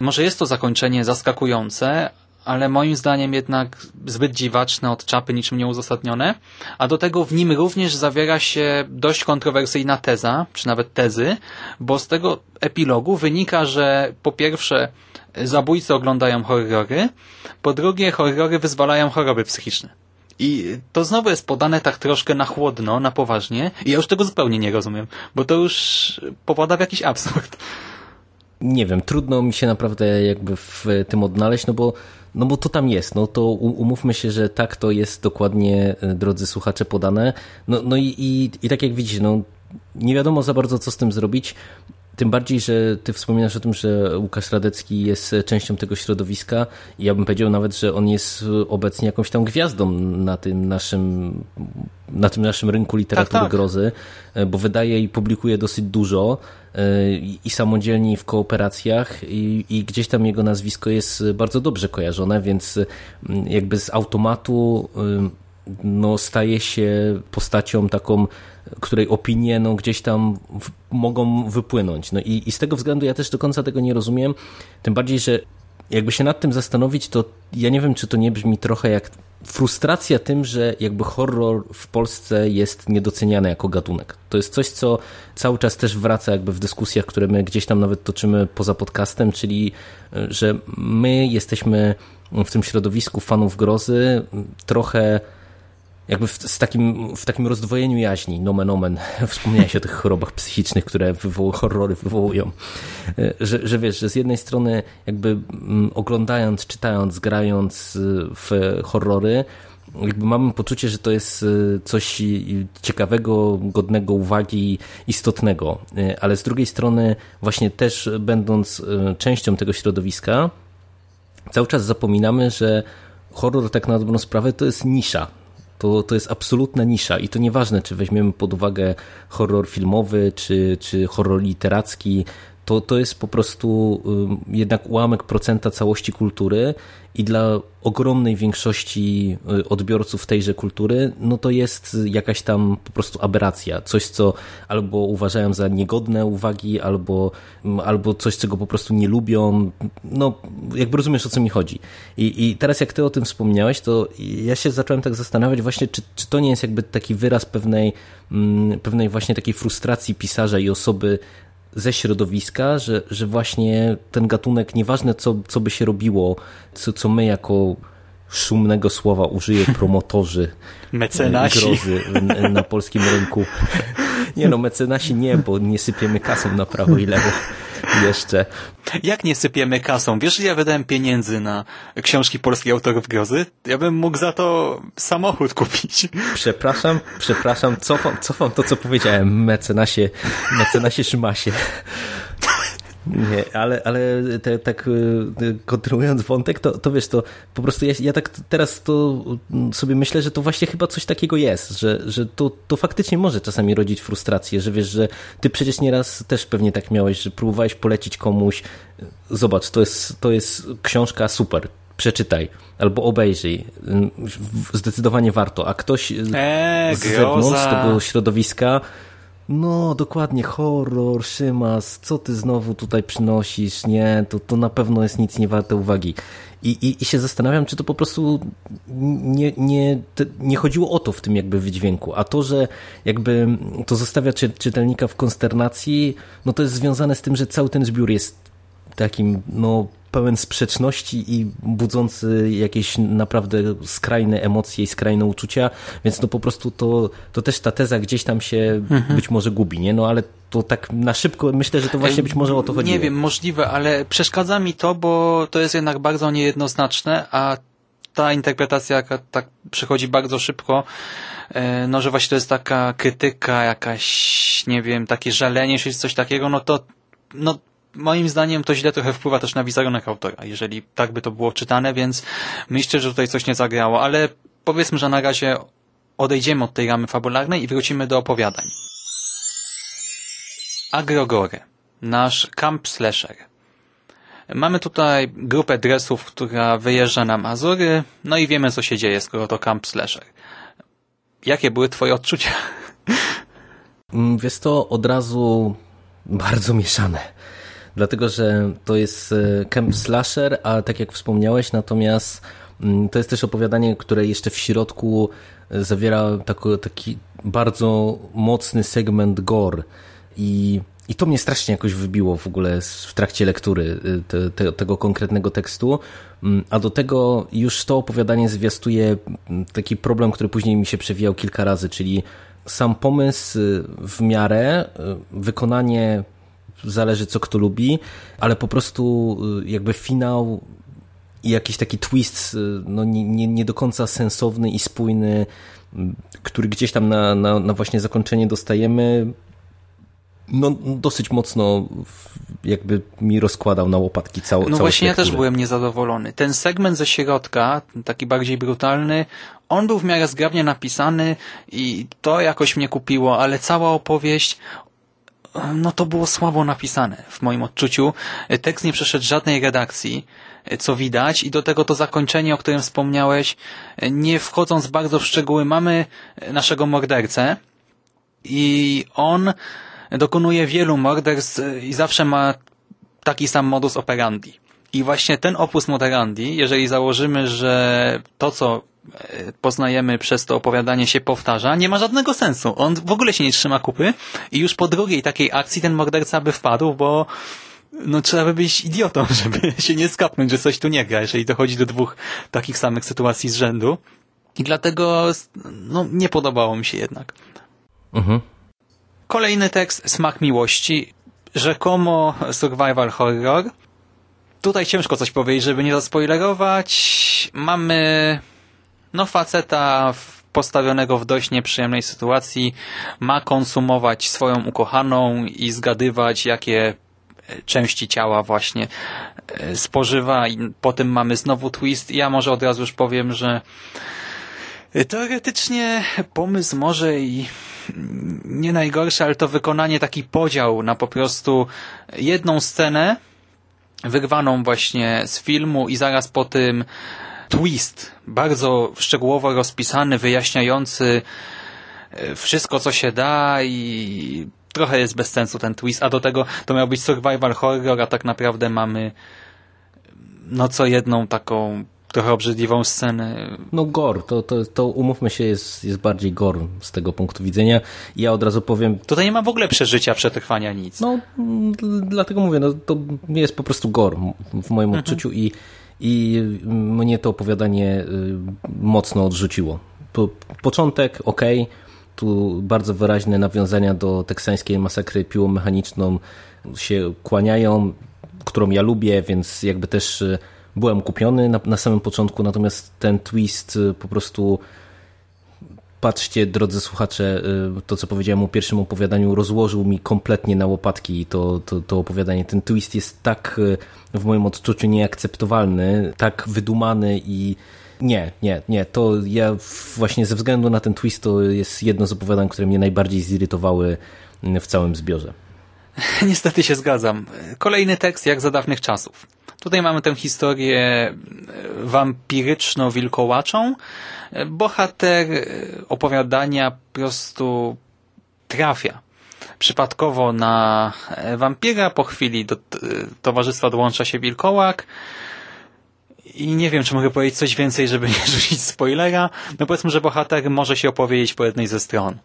Może jest to zakończenie zaskakujące, ale moim zdaniem jednak zbyt dziwaczne od czapy, niczym nieuzasadnione, a do tego w nim również zawiera się dość kontrowersyjna teza, czy nawet tezy, bo z tego epilogu wynika, że po pierwsze zabójcy oglądają horrory, po drugie horrory wyzwalają choroby psychiczne. I to znowu jest podane tak troszkę na chłodno, na poważnie i ja już tego zupełnie nie rozumiem, bo to już popada w jakiś absurd. Nie wiem, trudno mi się naprawdę jakby w tym odnaleźć, no bo no bo to tam jest, no to umówmy się, że tak to jest dokładnie, e, drodzy słuchacze, podane. No, no i, i, i tak jak widzicie, no nie wiadomo za bardzo, co z tym zrobić. Tym bardziej, że ty wspominasz o tym, że Łukasz Radecki jest częścią tego środowiska i ja bym powiedział nawet, że on jest obecnie jakąś tam gwiazdą na tym naszym, na tym naszym rynku literatury tak, tak. grozy, bo wydaje i publikuje dosyć dużo i samodzielnie i w kooperacjach i, i, gdzieś tam jego nazwisko jest bardzo dobrze kojarzone, więc jakby z automatu no, staje się postacią taką, której opinie no, gdzieś tam w, mogą wypłynąć. No i, i z tego względu ja też do końca tego nie rozumiem, tym bardziej, że jakby się nad tym zastanowić, to ja nie wiem, czy to nie brzmi trochę jak frustracja tym, że jakby horror w Polsce jest niedoceniany jako gatunek. To jest coś, co cały czas też wraca jakby w dyskusjach, które my gdzieś tam nawet toczymy poza podcastem, czyli że my jesteśmy w tym środowisku fanów grozy trochę jakby w, z takim, w takim rozdwojeniu jaźni, nomen omen, wspomniałeś o tych chorobach psychicznych, które wywoł, horrory wywołują, e, że, że wiesz, że z jednej strony jakby mm, oglądając, czytając, grając e, w horrory, jakby mamy poczucie, że to jest e, coś ciekawego, godnego uwagi, istotnego, ale z drugiej strony właśnie też będąc częścią tego środowiska, cały czas zapominamy, że horror tak na dobrą sprawę to jest nisza, to, to jest absolutna nisza i to nieważne, czy weźmiemy pod uwagę horror filmowy, czy, czy horror literacki, to, to jest po prostu jednak ułamek procenta całości kultury i dla ogromnej większości y, odbiorców tejże kultury, no to jest jakaś tam po prostu aberracja. Coś, co albo uważają za niegodne uwagi, albo, albo coś, czego po prostu nie lubią. No, jakby rozumiesz, o co mi chodzi. I, i teraz jak ty o tym wspomniałeś, to ja się zacząłem tak zastanawiać właśnie, czy, czy to nie jest jakby taki wyraz pewnej, pewnej właśnie takiej frustracji pisarza i osoby ze środowiska, że, że właśnie ten gatunek, nieważne co, co by się robiło, co, co my jako szumnego słowa użyję promotorzy mecenasi grozy na polskim rynku. Nie no, mecenasi nie, bo nie sypiemy kasą na prawo i lewo jeszcze. Jak nie sypiemy kasą? Wiesz, że ja wydałem pieniędzy na książki polskich autorów grozy? Ja bym mógł za to samochód kupić. Przepraszam, przepraszam, cofam, cofam to, co powiedziałem, mecenasie, mecenasie Szymasie. Nie, ale, ale te, tak y, kontynuując wątek, to, to wiesz, to po prostu ja, ja tak teraz to sobie myślę, że to właśnie chyba coś takiego jest, że, że to, to faktycznie może czasami rodzić frustrację, że wiesz, że ty przecież nieraz też pewnie tak miałeś, że próbowałeś polecić komuś, zobacz, to jest, to jest książka super, przeczytaj albo obejrzyj. Zdecydowanie warto. A ktoś eee, z zewnątrz tego środowiska no, dokładnie, horror, Szymas, co ty znowu tutaj przynosisz, nie, to, to na pewno jest nic nie warte uwagi. I, i, I się zastanawiam, czy to po prostu nie, nie, nie chodziło o to w tym jakby wydźwięku, a to, że jakby to zostawia czy, czytelnika w konsternacji, no to jest związane z tym, że cały ten zbiór jest takim, no pełen sprzeczności i budzący jakieś naprawdę skrajne emocje i skrajne uczucia, więc no po prostu to, to też ta teza gdzieś tam się mhm. być może gubi, nie? No ale to tak na szybko myślę, że to właśnie być może o to chodzi. Nie wiem, możliwe, ale przeszkadza mi to, bo to jest jednak bardzo niejednoznaczne, a ta interpretacja jaka tak przychodzi bardzo szybko, e, no że właśnie to jest taka krytyka, jakaś, nie wiem, takie żalenie, czy coś takiego, no to no moim zdaniem to źle trochę wpływa też na wizerunek autora, jeżeli tak by to było czytane, więc myślę, że tutaj coś nie zagrało, ale powiedzmy, że na razie odejdziemy od tej ramy fabularnej i wrócimy do opowiadań. Agrogore, nasz camp slasher. Mamy tutaj grupę dresów, która wyjeżdża na Mazury, no i wiemy, co się dzieje, skoro to camp slasher. Jakie były twoje odczucia? Mm, wiesz to od razu bardzo mieszane dlatego że to jest e, camp slasher, a tak jak wspomniałeś, natomiast mm, to jest też opowiadanie, które jeszcze w środku e, zawiera taki, bardzo mocny segment gore i i to mnie strasznie jakoś wybiło w ogóle w trakcie lektury e, te, te, tego konkretnego tekstu. Mm, a do tego już to opowiadanie zwiastuje mm, taki problem, który później mi się przewijał kilka razy, czyli sam pomysł w miarę, wykonanie zależy co kto lubi, ale po prostu y, jakby finał i jakiś taki twist y, no nie, nie, nie do końca sensowny i spójny, który gdzieś tam na, na, na właśnie zakończenie dostajemy, no, dosyć mocno jakby mi rozkładał na łopatki całą No właśnie ja też byłem niezadowolony. Ten segment ze środka, taki bardziej brutalny, on był w miarę zgrabnie napisany i to jakoś mnie kupiło, ale cała opowieść no to było słabo napisane w moim odczuciu. Tekst nie przeszedł żadnej redakcji, co widać i do tego to zakończenie, o którym wspomniałeś, nie wchodząc bardzo w szczegóły, mamy naszego mordercę i on dokonuje wielu morderstw i zawsze ma taki sam modus operandi. I właśnie ten opus moderandi, jeżeli założymy, że to, co poznajemy przez to opowiadanie się powtarza, nie ma żadnego sensu. On w ogóle się nie trzyma kupy i już po drugiej takiej akcji ten morderca by wpadł, bo no trzeba by być idiotą, żeby się nie skapnąć, że coś tu nie gra, jeżeli dochodzi do dwóch takich samych sytuacji z rzędu. I dlatego no, nie podobało mi się jednak. Mhm. Kolejny tekst, Smak Miłości, rzekomo survival horror. Tutaj ciężko coś powiedzieć, żeby nie zaspoilerować. Mamy no faceta postawionego w dość nieprzyjemnej sytuacji. Ma konsumować swoją ukochaną i zgadywać, jakie części ciała właśnie e, spożywa i potem mamy znowu twist. Ja może od razu już powiem, że teoretycznie pomysł może i nie najgorsze, ale to wykonanie, taki podział na po prostu jedną scenę wyrwaną właśnie z filmu i zaraz po tym twist, bardzo szczegółowo rozpisany, wyjaśniający e, wszystko, co się da i trochę jest bez sensu ten twist, a do tego to miał być survival horror, a tak naprawdę mamy no co jedną taką trochę obrzydliwą scenę. No gore, to, to, to umówmy się, jest, jest bardziej gore z tego punktu widzenia. Ja od razu powiem... Tutaj nie ma w ogóle przeżycia, przetrwania, nic. No, dlatego mówię, no, to jest po prostu gore w moim mhm. odczuciu i, i mnie to opowiadanie y, mocno odrzuciło. Po, początek, ok, tu bardzo wyraźne nawiązania do teksańskiej masakry piłą mechaniczną się kłaniają, którą ja lubię, więc jakby też y, byłem kupiony na, na samym początku, natomiast ten twist y, po prostu patrzcie, drodzy słuchacze, y, to co powiedziałem o pierwszym opowiadaniu rozłożył mi kompletnie na łopatki to, to, to opowiadanie. Ten twist jest tak y, w moim odczuciu nieakceptowalny, tak wydumany i nie, nie, nie. To ja właśnie ze względu na ten twist to jest jedno z opowiadań, które mnie najbardziej zirytowały w całym zbiorze. Niestety się zgadzam. Kolejny tekst jak za dawnych czasów. Tutaj mamy tę historię e, wampiryczno-wilkołaczą. Bohater e, opowiadania po prostu trafia przypadkowo na e, wampira, po chwili do towarzystwa dołącza się wilkołak i nie wiem, czy mogę powiedzieć coś więcej, żeby nie rzucić spoilera. No powiedzmy, że bohater może się opowiedzieć po jednej ze stron.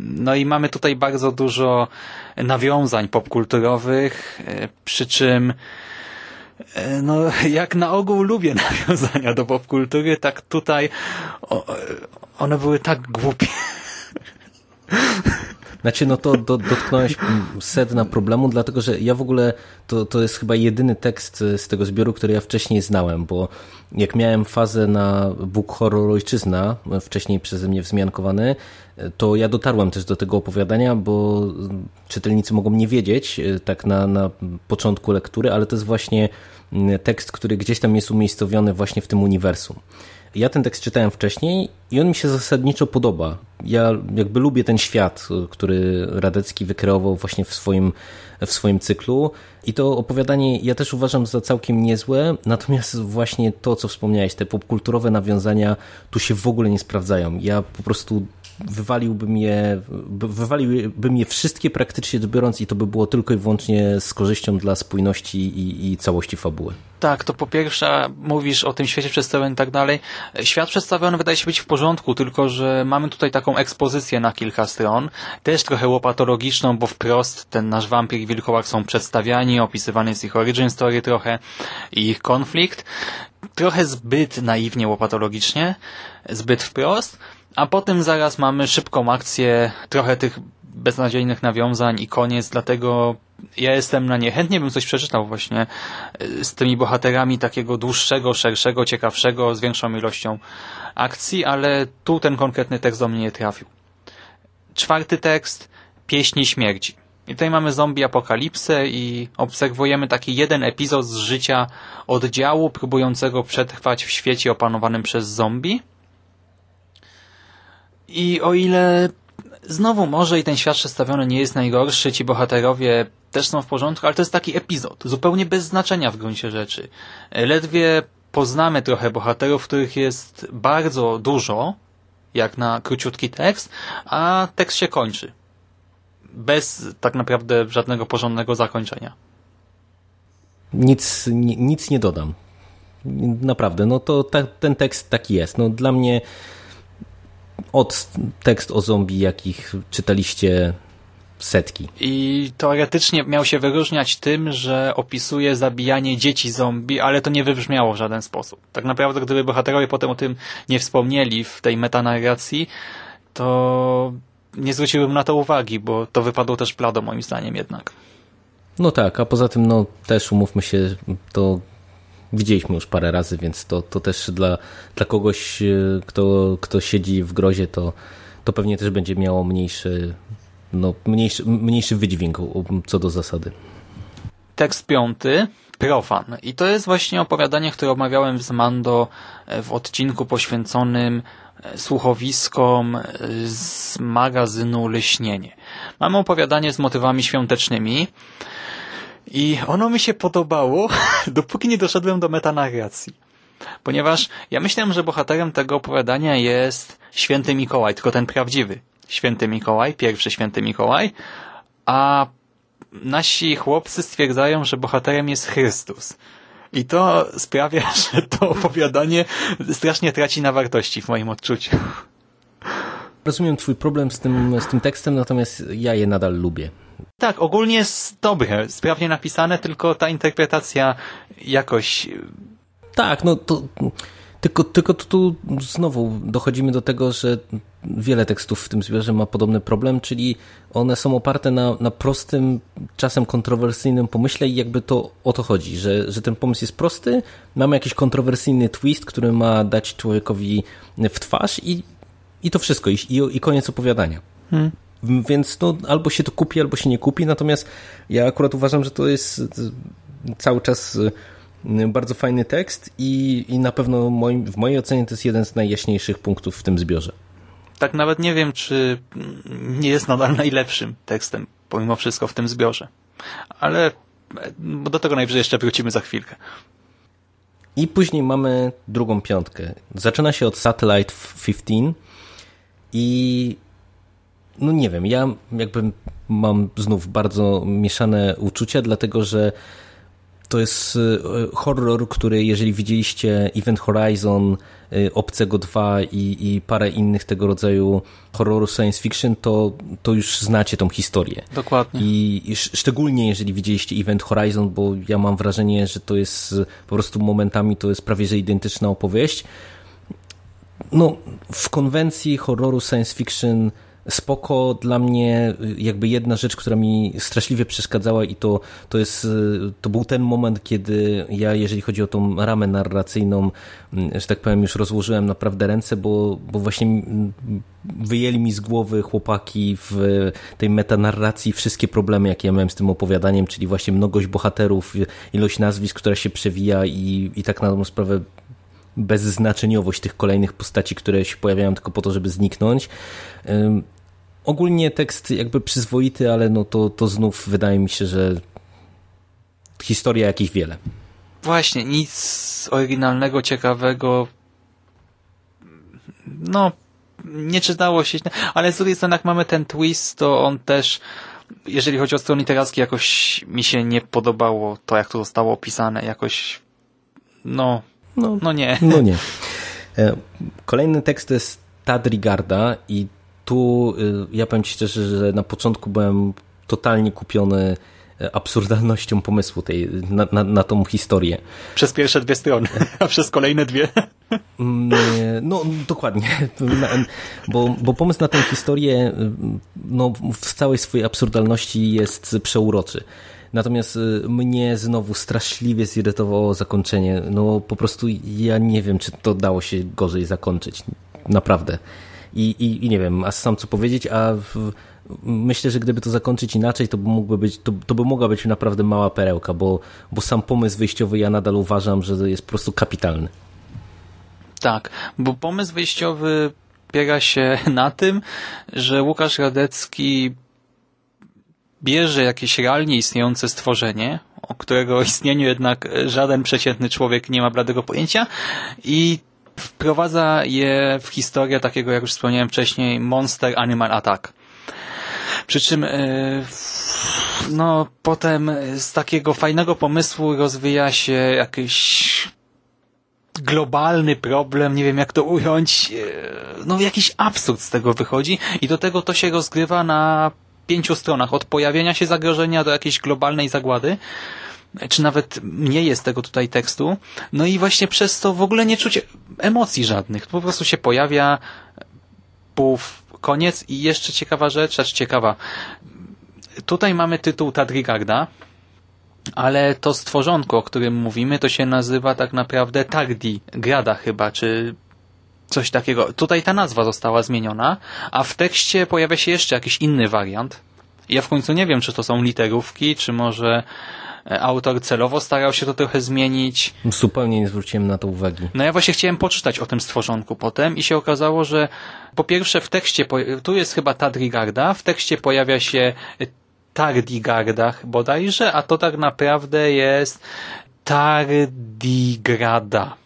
No i mamy tutaj bardzo dużo nawiązań popkulturowych, przy czym E, no, jak na ogół lubię nawiązania do popkultury, tak tutaj o, one były tak głupie. Znaczy, no to do, dotknąłeś sedna problemu, dlatego że ja w ogóle, to, to jest chyba jedyny tekst z tego zbioru, który ja wcześniej znałem, bo jak miałem fazę na Bóg Horror Ojczyzna, wcześniej przeze mnie wzmiankowany, to ja dotarłem też do tego opowiadania, bo czytelnicy mogą nie wiedzieć e, tak na, na początku lektury, ale to jest właśnie tekst, który gdzieś tam jest umiejscowiony właśnie w tym uniwersum. Ja ten tekst czytałem wcześniej i on mi się zasadniczo podoba. Ja jakby lubię ten świat, który Radecki wykreował właśnie w swoim, w swoim cyklu i to opowiadanie ja też uważam za całkiem niezłe, natomiast właśnie to, co wspomniałeś, te popkulturowe nawiązania tu się w ogóle nie sprawdzają. Ja po prostu wywaliłbym je, wywaliłbym je wszystkie praktycznie biorąc i to by było tylko i wyłącznie z korzyścią dla spójności i, i całości fabuły. Tak, to po pierwsze mówisz o tym świecie przedstawionym i tak dalej. Świat przedstawiony wydaje się być w porządku, tylko że mamy tutaj taką ekspozycję na kilka stron, też trochę łopatologiczną, bo wprost ten nasz wampir i wilkołak są przedstawiani, opisywany jest ich origin story trochę i ich konflikt. Trochę zbyt naiwnie łopatologicznie, zbyt wprost, a potem zaraz mamy szybką akcję, trochę tych beznadziejnych nawiązań i koniec, dlatego ja jestem na nie. Chętnie bym coś przeczytał właśnie y, z tymi bohaterami takiego dłuższego, szerszego, ciekawszego, z większą ilością akcji, ale tu ten konkretny tekst do mnie nie trafił. Czwarty tekst, Pieśni Śmierci. I tutaj mamy zombie apokalipsę i obserwujemy taki jeden epizod z życia oddziału próbującego przetrwać w świecie opanowanym przez zombie. I o ile znowu może i ten świat przedstawiony nie jest najgorszy, ci bohaterowie też są w porządku, ale to jest taki epizod, zupełnie bez znaczenia w gruncie rzeczy. Ledwie poznamy trochę bohaterów, których jest bardzo dużo, jak na króciutki tekst, a tekst się kończy. Bez tak naprawdę żadnego porządnego zakończenia. Nic, nic nie dodam. Naprawdę, no to ta, ten tekst taki jest. No dla mnie od tekst o zombie, jakich czytaliście setki. I teoretycznie miał się wyróżniać tym, że opisuje zabijanie dzieci zombie, ale to nie wybrzmiało w żaden sposób. Tak naprawdę, gdyby bohaterowie potem o tym nie wspomnieli w tej metanarracji, to nie zwróciłbym na to uwagi, bo to wypadło też blado moim zdaniem jednak. No tak, a poza tym no też umówmy się, to widzieliśmy już parę razy, więc to, to też dla, dla kogoś, e, kto, kto siedzi w grozie, to, to pewnie też będzie miało mniejszy, no, mniejszy, mniejszy wydźwięk co do zasady. Tekst piąty, Profan. I to jest właśnie opowiadanie, które omawiałem z Mando e, w odcinku poświęconym e, słuchowiskom z magazynu Leśnienie. Mamy opowiadanie z motywami świątecznymi, i ono mi się podobało, dopóki nie doszedłem do metanarracji. Ponieważ ja myślałem, że bohaterem tego opowiadania jest święty Mikołaj, tylko ten prawdziwy święty Mikołaj, pierwszy święty Mikołaj, a nasi chłopcy stwierdzają, że bohaterem jest Chrystus. I to sprawia, że to opowiadanie strasznie traci na wartości w moim odczuciu. Rozumiem twój problem z tym, z tym tekstem, natomiast ja je nadal lubię. Tak, ogólnie jest dobre, sprawnie napisane, tylko ta interpretacja jakoś... Tak, no to... Tylko, tylko tu znowu dochodzimy do tego, że wiele tekstów w tym zbiorze ma podobny problem, czyli one są oparte na, na prostym, czasem kontrowersyjnym pomyśle i jakby to o to chodzi, że, że ten pomysł jest prosty, mamy jakiś kontrowersyjny twist, który ma dać człowiekowi w twarz i, i to wszystko, i, i koniec opowiadania. Hmm. Więc no, albo się to kupi, albo się nie kupi. Natomiast ja akurat uważam, że to jest cały czas y, bardzo fajny tekst i, i na pewno moim, w mojej ocenie to jest jeden z najjaśniejszych punktów w tym zbiorze. Tak nawet nie wiem, czy nie jest nadal najlepszym tekstem, pomimo wszystko w tym zbiorze. Ale do tego najwyżej jeszcze wrócimy za chwilkę. I później mamy drugą piątkę. Zaczyna się od Satellite 15 i no nie wiem, ja jakby mam znów bardzo mieszane uczucia, dlatego że to jest y, horror, który jeżeli widzieliście Event Horizon, y, Obcego 2 i, i parę innych tego rodzaju horroru science fiction, to, to już znacie tą historię. Dokładnie. I, I szczególnie jeżeli widzieliście Event Horizon, bo ja mam wrażenie, że to jest po prostu momentami to jest prawie że identyczna opowieść. No, w konwencji horroru science fiction spoko dla mnie jakby jedna rzecz, która mi straszliwie przeszkadzała i to, to jest, to był ten moment, kiedy ja, jeżeli chodzi o tą ramę narracyjną, że tak powiem, już rozłożyłem naprawdę ręce, bo, bo właśnie wyjęli mi z głowy chłopaki w tej metanarracji wszystkie problemy, jakie ja miałem z tym opowiadaniem, czyli właśnie mnogość bohaterów, ilość nazwisk, która się przewija i, i tak na tą sprawę bezznaczeniowość tych kolejnych postaci, które się pojawiają tylko po to, żeby zniknąć. Ogólnie tekst jakby przyzwoity, ale no to, to znów wydaje mi się, że historia jakieś wiele. Właśnie, nic oryginalnego, ciekawego. No, nie czytało się, ale z drugiej strony jak mamy ten twist, to on też, jeżeli chodzi o strony literackie, jakoś mi się nie podobało to, jak to zostało opisane, jakoś, no, no, no nie. No nie. E, kolejny tekst to jest Tadrigarda i tu y, ja powiem Ci szczerze, że na początku byłem totalnie kupiony e, absurdalnością pomysłu tej, na, na, na tą historię. Przez pierwsze dwie strony, a przez kolejne dwie? Mm, no, dokładnie. Bo, bo pomysł na tę historię y, no, w całej swojej absurdalności jest przeuroczy. Natomiast y, mnie znowu straszliwie zirytowało zakończenie. No po prostu ja nie wiem, czy to dało się gorzej zakończyć. Naprawdę. I, i, i nie wiem, a sam co powiedzieć, a w, myślę, że gdyby to zakończyć inaczej, to by, mógłby być, to, to by mogła być naprawdę mała perełka, bo, bo sam pomysł wyjściowy ja nadal uważam, że jest po prostu kapitalny. Tak, bo pomysł wyjściowy opiera się na tym, że Łukasz Radecki bierze jakieś realnie istniejące stworzenie, o którego istnieniu jednak żaden przeciętny człowiek nie ma bladego pojęcia i wprowadza je w historię takiego, jak już wspomniałem wcześniej, Monster Animal Attack. Przy czym e, no potem z takiego fajnego pomysłu rozwija się jakiś globalny problem, nie wiem jak to ująć, e, no jakiś absurd z tego wychodzi i do tego to się rozgrywa na pięciu stronach, od pojawienia się zagrożenia do jakiejś globalnej zagłady, czy nawet mniej jest tego tutaj tekstu, no i właśnie przez to w ogóle nie czuć emocji żadnych, po prostu się pojawia, puf, koniec i jeszcze ciekawa rzecz, aż ciekawa, tutaj mamy tytuł Tadrigarda, ale to stworzonko, o którym mówimy, to się nazywa tak naprawdę Tardi Grada chyba, czy coś takiego. Tutaj ta nazwa została zmieniona, a w tekście pojawia się jeszcze jakiś inny wariant. Ja w końcu nie wiem, czy to są literówki, czy może autor celowo starał się to trochę zmienić. Zupełnie nie zwróciłem na to uwagi. No ja właśnie chciałem poczytać o tym stworzonku potem i się okazało, że po pierwsze w tekście, tu jest chyba Tadrigarda, w tekście pojawia się Tardigardach bodajże, a to tak naprawdę jest Tardigrada.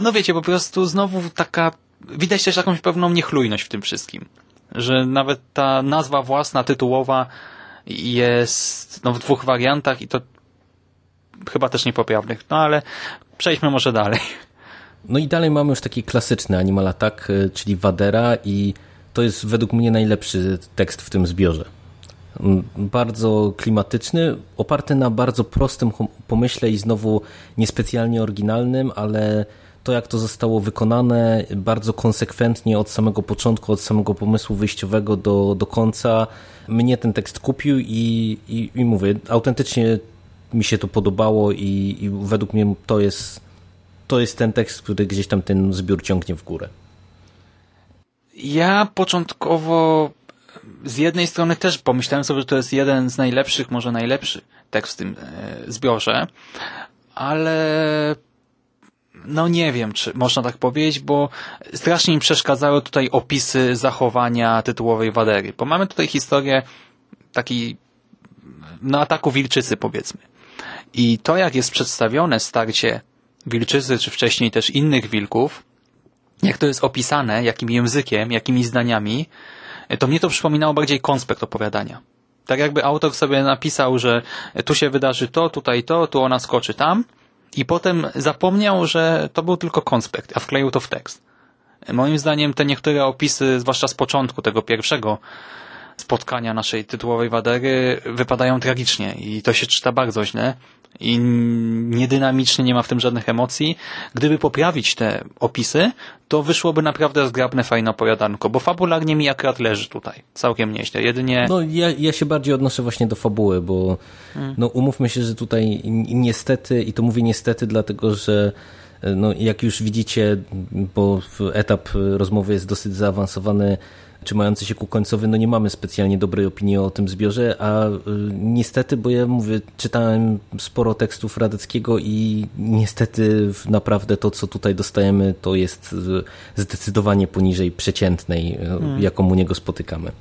No wiecie, po prostu znowu taka, widać też jakąś pewną niechlujność w tym wszystkim. Że nawet ta nazwa własna, tytułowa jest no, w dwóch wariantach i to chyba też niepoprawnych. No ale przejdźmy może dalej. No i dalej mamy już taki klasyczny Animal Attack, y, czyli Wadera i to jest według mnie najlepszy tekst w tym zbiorze bardzo klimatyczny, oparty na bardzo prostym pomyśle i znowu niespecjalnie oryginalnym, ale to jak to zostało wykonane bardzo konsekwentnie od samego początku, od samego pomysłu wyjściowego do, do końca, mnie ten tekst kupił i, i, i mówię, autentycznie mi się to podobało i, i według mnie to jest, to jest ten tekst, który gdzieś tam ten zbiór ciągnie w górę. Ja początkowo z jednej strony też pomyślałem sobie, że to jest jeden z najlepszych, może najlepszy tekst w tym e, zbiorze, ale no nie wiem, czy można tak powiedzieć, bo strasznie mi przeszkadzały tutaj opisy zachowania tytułowej Wadery, bo mamy tutaj historię takiej no ataku wilczycy powiedzmy. I to jak jest przedstawione starcie wilczycy, czy wcześniej też innych wilków, jak to jest opisane, jakim językiem, jakimi zdaniami, to mnie to przypominało bardziej konspekt opowiadania. Tak jakby autor sobie napisał, że tu się wydarzy to, tutaj to, tu ona skoczy tam i potem zapomniał, że to był tylko konspekt, a wkleił to w tekst. Moim zdaniem te niektóre opisy, zwłaszcza z początku tego pierwszego spotkania naszej tytułowej Wadery wypadają tragicznie i to się czyta bardzo źle i niedynamicznie, nie ma w tym żadnych emocji. Gdyby poprawić te opisy, to wyszłoby naprawdę zgrabne, fajne opowiadanko, bo fabularnie mi akurat leży tutaj. Całkiem nieźle. Jedynie... No ja, ja się bardziej odnoszę właśnie do fabuły, bo hmm. no umówmy się, że tutaj niestety, i to mówię niestety dlatego, że no, jak już widzicie, bo etap rozmowy jest dosyć zaawansowany, trzymający się ku końcowi, no nie mamy specjalnie dobrej opinii o tym zbiorze, a y, niestety, bo ja mówię, czytałem sporo tekstów Radeckiego i niestety naprawdę to, co tutaj dostajemy, to jest y, zdecydowanie poniżej przeciętnej, y, hmm. jaką u niego spotykamy.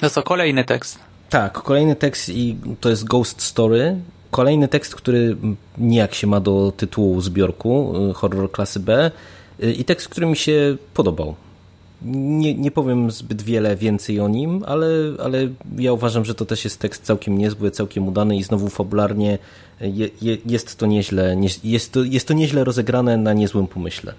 To co, kolejny tekst? Tak, kolejny tekst i to jest Ghost Story. Kolejny tekst, który nijak się ma do tytułu zbiorku, horror klasy B i tekst, który mi się podobał nie, nie powiem zbyt wiele więcej o nim, ale, ale ja uważam, że to też jest tekst całkiem niezły, całkiem udany i znowu fabularnie je, je, jest, to nieźle, nie, jest, to, jest to nieźle rozegrane na niezłym pomyśle.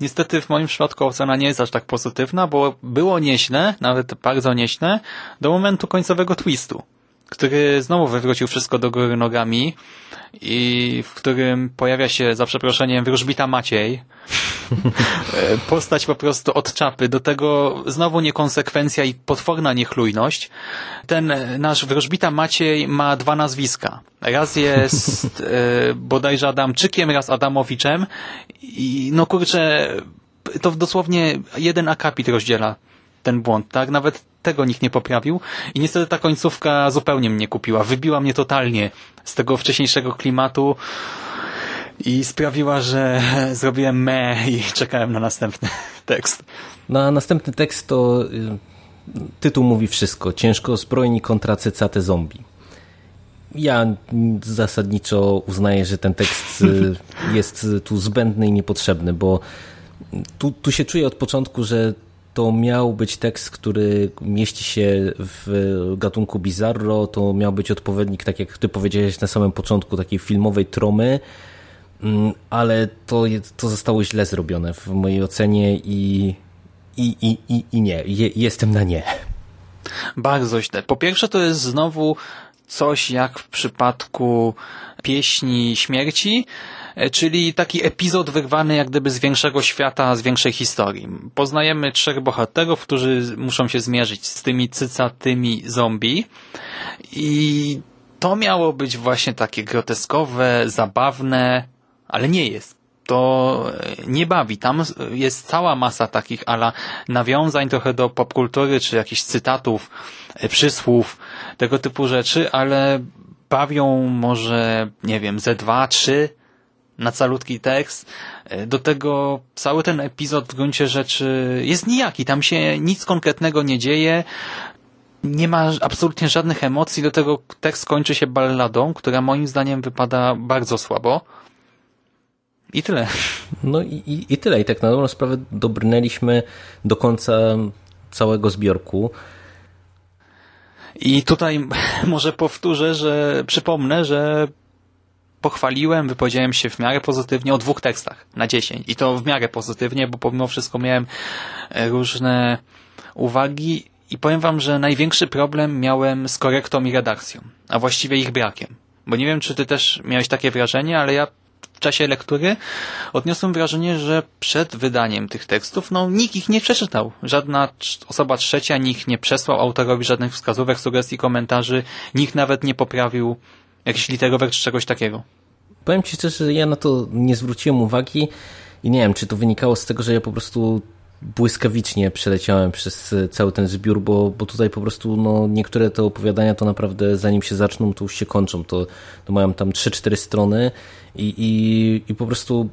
Niestety w moim przypadku ocena nie jest aż tak pozytywna, bo było nieźle, nawet bardzo nieźle, do momentu końcowego twistu który znowu wywrócił wszystko do góry nogami i w którym pojawia się, za przeproszeniem, wróżbita Maciej. Postać po prostu od czapy. Do tego znowu niekonsekwencja i potworna niechlujność. Ten nasz wróżbita Maciej ma dwa nazwiska. Raz jest e, bodajże Adamczykiem, raz Adamowiczem i no kurczę, to dosłownie jeden akapit rozdziela ten błąd, tak? Nawet tego nikt nie poprawił i niestety ta końcówka zupełnie mnie kupiła. Wybiła mnie totalnie z tego wcześniejszego klimatu i sprawiła, że zrobiłem me i czekałem na następny tekst. Na następny tekst to y, tytuł mówi wszystko. Ciężko zbrojni kontra cycate zombie. Ja zasadniczo uznaję, że ten tekst y, jest tu zbędny i niepotrzebny, bo tu, tu się czuję od początku, że to miał być tekst, który mieści się w gatunku bizarro, to miał być odpowiednik, tak jak ty powiedziałeś na samym początku, takiej filmowej tromy, ale to, to zostało źle zrobione w mojej ocenie i, i, i, i, i nie, Je, jestem na nie. Bardzo źle. Po pierwsze to jest znowu coś jak w przypadku pieśni śmierci, E, czyli taki epizod wyrwany jak gdyby z większego świata, z większej historii. Poznajemy trzech bohaterów, którzy muszą się zmierzyć z tymi cycatymi zombie i to miało być właśnie takie groteskowe, zabawne, ale nie jest. To e, nie bawi. Tam jest cała masa takich ala nawiązań trochę do popkultury, czy jakichś cytatów, e, przysłów, tego typu rzeczy, ale bawią może, nie wiem, ze dwa, trzy na calutki tekst. E, do tego cały ten epizod w gruncie rzeczy jest nijaki. Tam się nic konkretnego nie dzieje. Nie ma absolutnie żadnych emocji. Do tego tekst kończy się balladą, która moim zdaniem wypada bardzo słabo. I tyle. No i, i, i tyle. I tak na dobrą sprawę dobrnęliśmy do końca całego zbiorku. I tutaj może powtórzę, że przypomnę, że pochwaliłem, wypowiedziałem się w miarę pozytywnie o dwóch tekstach na dziesięć. I to w miarę pozytywnie, bo pomimo wszystko miałem e, różne uwagi i powiem wam, że największy problem miałem z korektą i redakcją, a właściwie ich brakiem. Bo nie wiem, czy ty też miałeś takie wrażenie, ale ja czasie lektury odniosłem wrażenie, że przed wydaniem tych tekstów, no nikt ich nie przeczytał. Żadna osoba trzecia, nikt nie przesłał autorowi żadnych wskazówek, sugestii, komentarzy, nikt nawet nie poprawił Jakiś literówek czy czegoś takiego? Powiem Ci szczerze, że ja na to nie zwróciłem uwagi i nie wiem, czy to wynikało z tego, że ja po prostu błyskawicznie przeleciałem przez cały ten zbiór, bo, bo tutaj po prostu no, niektóre te opowiadania to naprawdę zanim się zaczną, to już się kończą. To, to mają tam 3-4 strony i, i, i po prostu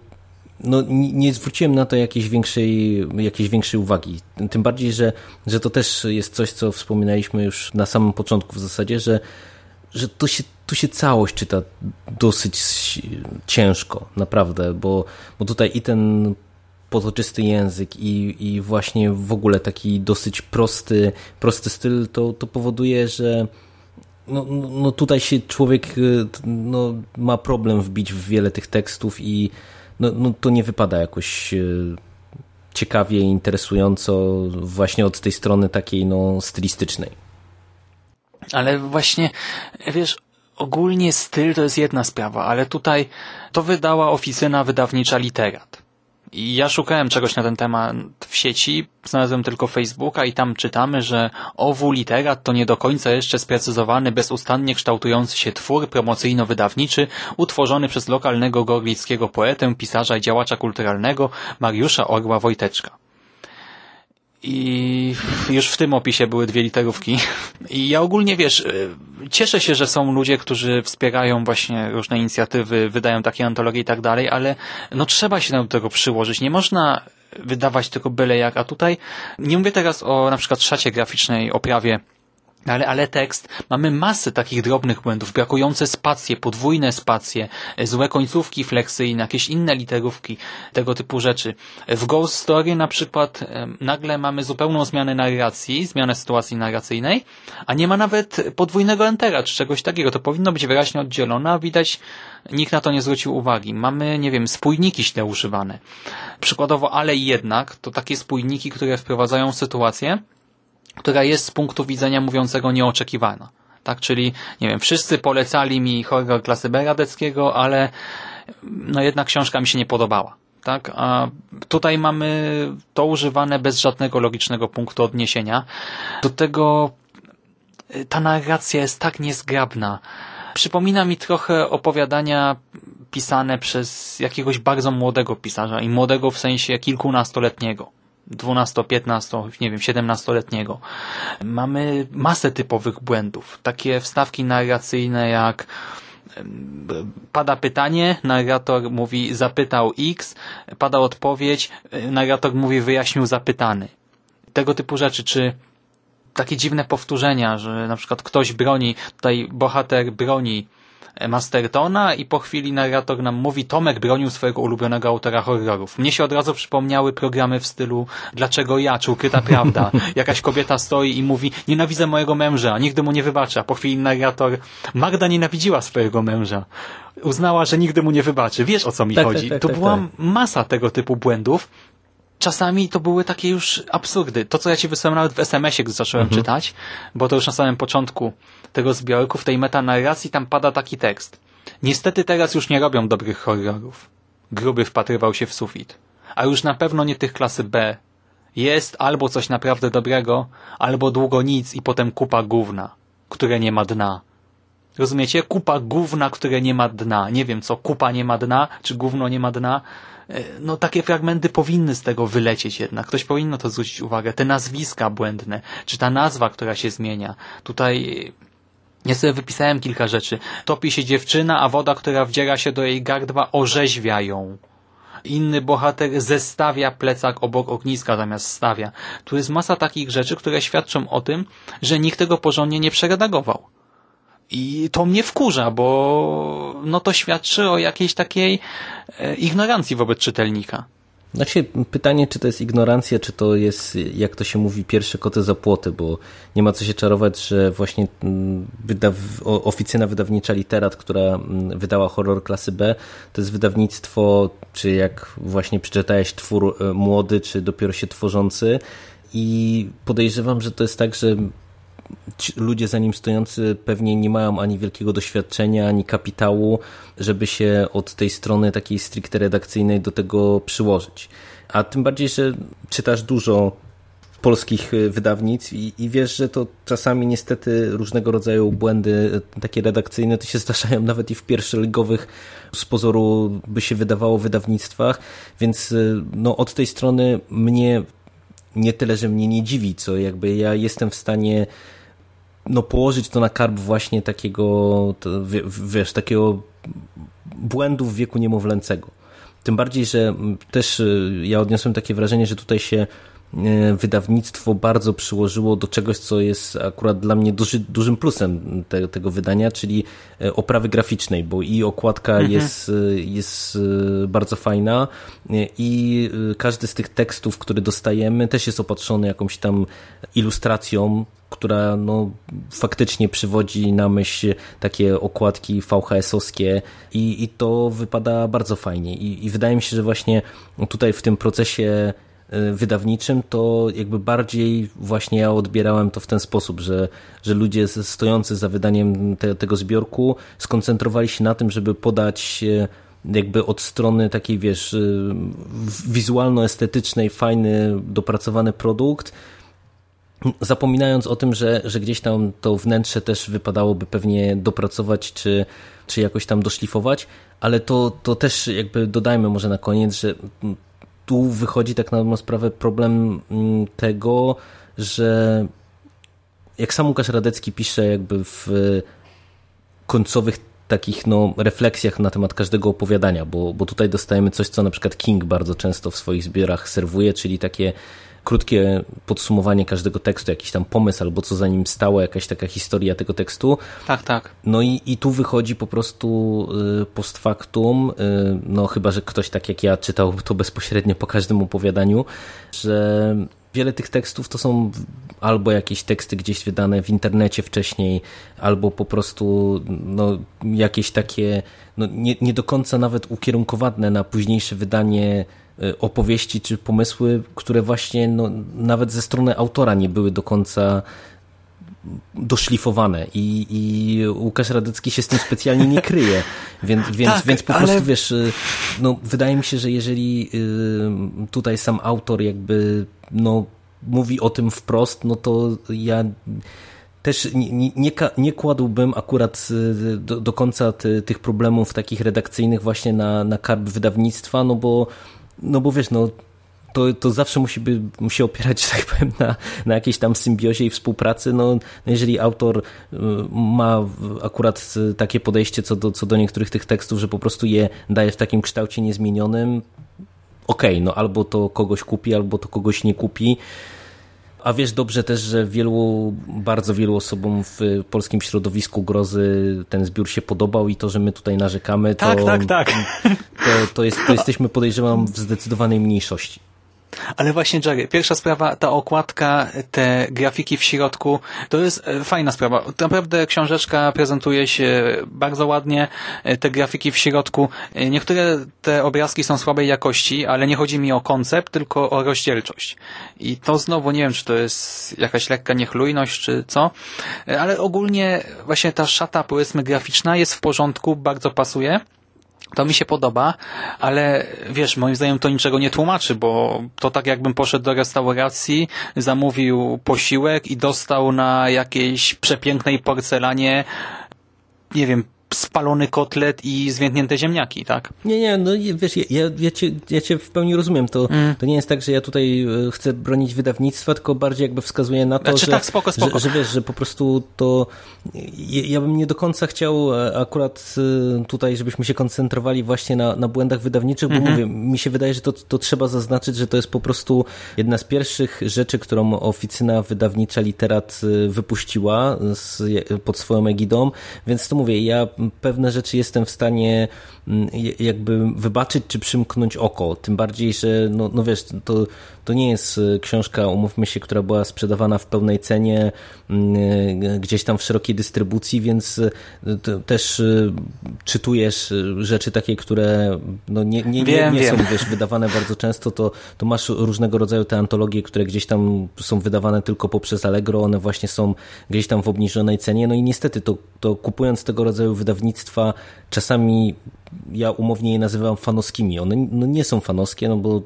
no, nie zwróciłem na to jakiejś większej, jakiejś większej uwagi. Tym bardziej, że, że to też jest coś, co wspominaliśmy już na samym początku w zasadzie, że, że to się tu się całość czyta dosyć ciężko, naprawdę, bo, bo tutaj i ten potoczysty język i, i właśnie w ogóle taki dosyć prosty, prosty styl, to, to powoduje, że no, no, no tutaj się człowiek no, ma problem wbić w wiele tych tekstów i no, no to nie wypada jakoś e, ciekawie, interesująco właśnie od tej strony takiej no, stylistycznej. Ale właśnie, wiesz, ogólnie styl to jest jedna sprawa, ale tutaj to wydała oficyna wydawnicza Literat. Ja szukałem czegoś na ten temat w sieci, znalazłem tylko Facebooka i tam czytamy, że owu literat to nie do końca jeszcze sprecyzowany, bezustannie kształtujący się twór promocyjno-wydawniczy utworzony przez lokalnego gorlickiego poetę, pisarza i działacza kulturalnego Mariusza Orła Wojteczka. I już w tym opisie były dwie literówki. I ja ogólnie, wiesz, y, cieszę się, że są ludzie, którzy wspierają właśnie różne inicjatywy, wydają takie antologie i tak dalej, ale no trzeba się do tego przyłożyć. Nie można wydawać tego byle jak, a tutaj nie mówię teraz o na przykład szacie graficznej, oprawie ale, ale tekst, mamy masę takich drobnych błędów, brakujące spacje, podwójne spacje, złe końcówki fleksyjne, jakieś inne literówki, tego typu rzeczy. W Ghost Story na przykład nagle mamy zupełną zmianę narracji, zmianę sytuacji narracyjnej, a nie ma nawet podwójnego entera czy czegoś takiego. To powinno być wyraźnie oddzielone, a widać nikt na to nie zwrócił uwagi. Mamy, nie wiem, spójniki źle używane. Przykładowo, ale jednak, to takie spójniki, które wprowadzają sytuację, która jest z punktu widzenia mówiącego nieoczekiwana. Tak, czyli, nie wiem, wszyscy polecali mi horror klasy B Radeckiego, ale no jednak książka mi się nie podobała. Tak, a tutaj mamy to używane bez żadnego logicznego punktu odniesienia. Do tego ta narracja jest tak niezgrabna. Przypomina mi trochę opowiadania pisane przez jakiegoś bardzo młodego pisarza i młodego w sensie kilkunastoletniego. 12, 15, nie wiem, 17-letniego. Mamy masę typowych błędów. Takie wstawki narracyjne jak pada pytanie, narrator mówi zapytał X, pada odpowiedź, narrator mówi wyjaśnił zapytany. Tego typu rzeczy, czy takie dziwne powtórzenia, że na przykład ktoś broni, tutaj bohater broni Mastertona i po chwili narrator nam mówi Tomek bronił swojego ulubionego autora horrorów. Mnie się od razu przypomniały programy w stylu Dlaczego ja, czy Ukryta Prawda. Jakaś kobieta stoi i mówi nienawidzę mojego męża, nigdy mu nie wybacza. Po chwili narrator Magda nienawidziła swojego męża. Uznała, że nigdy mu nie wybaczy. Wiesz o co mi tak, chodzi. Tak, tak, to tak, była tak. masa tego typu błędów czasami to były takie już absurdy. To, co ja ci wysłałem nawet w SMS-ie, gdy zacząłem mhm. czytać, bo to już na samym początku tego zbiorku, w tej metanarracji tam pada taki tekst. Niestety teraz już nie robią dobrych horrorów. Gruby wpatrywał się w sufit. A już na pewno nie tych klasy B. Jest albo coś naprawdę dobrego, albo długo nic i potem kupa gówna, które nie ma dna. Rozumiecie? Kupa gówna, które nie ma dna. Nie wiem co, kupa nie ma dna, czy gówno nie ma dna. No takie fragmenty powinny z tego wylecieć jednak. Ktoś powinno to zwrócić uwagę. Te nazwiska błędne, czy ta nazwa, która się zmienia. Tutaj ja sobie wypisałem kilka rzeczy. Topi się dziewczyna, a woda, która wdziera się do jej gardła, orzeźwia ją. Inny bohater zestawia plecak obok ogniska zamiast stawia. Tu jest masa takich rzeczy, które świadczą o tym, że nikt tego porządnie nie przeredagował. I to mnie wkurza, bo no to świadczy o jakiejś takiej e, ignorancji wobec czytelnika. Znaczy pytanie, czy to jest ignorancja, czy to jest, jak to się mówi, pierwsze koty za płoty, bo nie ma co się czarować, że właśnie mm, wydaw oficyna wydawnicza Literat, która mm, wydała horror klasy B, to jest wydawnictwo, czy jak właśnie przeczytałeś twór e, młody, czy dopiero się tworzący. I podejrzewam, że to jest tak, że ludzie za nim stojący pewnie nie mają ani wielkiego doświadczenia, ani kapitału, żeby się od tej strony takiej stricte redakcyjnej do tego przyłożyć. A tym bardziej, że czytasz dużo polskich wydawnictw i, i, wiesz, że to czasami niestety różnego rodzaju błędy takie redakcyjne to się zdarzają nawet i w pierwszoligowych z pozoru by się wydawało wydawnictwach, więc no, od tej strony mnie nie tyle, że mnie nie dziwi, co jakby ja jestem w stanie no, położyć to na karb właśnie takiego, wiesz, takiego błędu w wieku niemowlęcego. Tym bardziej, że też y, ja odniosłem takie wrażenie, że tutaj się wydawnictwo bardzo przyłożyło do czegoś, co jest akurat dla mnie duży, dużym plusem te, tego wydania, czyli y, oprawy graficznej, bo i okładka mhm. jest, jest bardzo fajna i każdy z tych tekstów, który dostajemy też jest opatrzony jakąś tam ilustracją, która no, faktycznie przywodzi na myśl takie okładki VHS-owskie i, i to wypada bardzo fajnie. I, I wydaje mi się, że właśnie tutaj w tym procesie wydawniczym, to jakby bardziej właśnie ja odbierałem to w ten sposób, że, że ludzie stojący za wydaniem te, tego zbiorku skoncentrowali się na tym, żeby podać jakby od strony takiej, wiesz, y, wizualno-estetycznej, fajny, dopracowany produkt, zapominając o tym, że, że gdzieś tam to wnętrze też wypadałoby pewnie dopracować, czy, czy jakoś tam doszlifować, ale to, to też jakby dodajmy może na koniec, że tu wychodzi tak na dobrą sprawę problem mm, tego, że jak sam Łukasz Radecki pisze jakby w końcowych takich no, refleksjach na temat każdego opowiadania, bo, bo tutaj dostajemy coś, co na przykład King bardzo często w swoich zbiorach serwuje, czyli takie krótkie podsumowanie każdego tekstu, jakiś tam pomysł albo co za nim stało, jakaś taka historia tego tekstu. Tak, tak. No i, i tu wychodzi po prostu y, post factum, y, no chyba, że ktoś tak jak ja czytał to bezpośrednio po każdym opowiadaniu, że wiele tych tekstów to są albo jakieś teksty gdzieś wydane w internecie wcześniej, albo po prostu no, jakieś takie no, nie, nie do końca nawet ukierunkowane na późniejsze wydanie opowieści czy pomysły, które właśnie no, nawet ze strony autora nie były do końca doszlifowane. I, i Łukasz Radecki się z tym specjalnie nie kryje, więc, więc, tak, więc po ale... prostu wiesz, y, no, wydaje mi się, że jeżeli y, tutaj sam autor jakby no, mówi o tym wprost, no to ja też nie, nie, nie kładłbym akurat do, do końca ty, tych problemów takich redakcyjnych właśnie na, na karb wydawnictwa, no bo, no bo wiesz, no to, to zawsze musi, by, musi opierać, tak powiem, na, na jakiejś tam symbiozie i współpracy. No, jeżeli autor y, ma akurat takie podejście co do, co do niektórych tych tekstów, że po prostu je daje w takim kształcie niezmienionym, okej, okay, no albo to kogoś kupi, albo to kogoś nie kupi. A wiesz dobrze też, że wielu, bardzo wielu osobom w polskim środowisku grozy ten zbiór się podobał i to, że my tutaj narzekamy, to, tak, tak, tak. to, to, jest, to jesteśmy podejrzewam w zdecydowanej mniejszości. Ale właśnie, Jerry, pierwsza sprawa, ta okładka, te grafiki w środku, to jest e, fajna sprawa. Naprawdę książeczka prezentuje się bardzo ładnie, e, te grafiki w środku. E, niektóre te obrazki są słabej jakości, ale nie chodzi mi o koncept, tylko o rozdzielczość. I to znowu, nie wiem, czy to jest jakaś lekka niechlujność, czy co, ale ogólnie właśnie ta szata, powiedzmy, graficzna jest w porządku, bardzo pasuje. To mi się podoba, ale wiesz, moim zdaniem to niczego nie tłumaczy, bo to tak jakbym poszedł do restauracji, zamówił posiłek i dostał na jakiejś przepięknej porcelanie, nie wiem, spalony kotlet i zwiętnięte ziemniaki, tak? Nie, nie, no wiesz, ja, ja, cię, ja cię w pełni rozumiem. To, mm. to nie jest tak, że ja tutaj e, chcę bronić wydawnictwa, tylko bardziej jakby wskazuję na to, znaczy, że, tak, spoko, spoko. Że, że wiesz, że po prostu to ja, ja bym nie do końca chciał e, akurat e, tutaj, żebyśmy się koncentrowali właśnie na, na błędach wydawniczych, bo mm -hmm. mówię, mi się wydaje, że to, to trzeba zaznaczyć, że to jest po prostu jedna z pierwszych rzeczy, którą oficyna wydawnicza Literat wypuściła z, pod swoją egidą, więc to mówię, ja pewne rzeczy jestem w stanie jakby wybaczyć czy przymknąć oko. Tym bardziej, że no, no wiesz, to, to nie jest e, książka, umówmy się, która była sprzedawana w pełnej cenie e, gdzieś tam w szerokiej dystrybucji, więc e, też czytujesz rzeczy takie, które no nie, nie, nie, nie są wiesz, wydawane bardzo często, to, to masz różnego rodzaju te antologie, które gdzieś tam są wydawane tylko poprzez Allegro, one właśnie są gdzieś tam w obniżonej cenie, no i niestety to, to kupując tego rodzaju wydawnictwa czasami ja umownie je nazywam fanowskimi. One no nie są fanowskie, no bo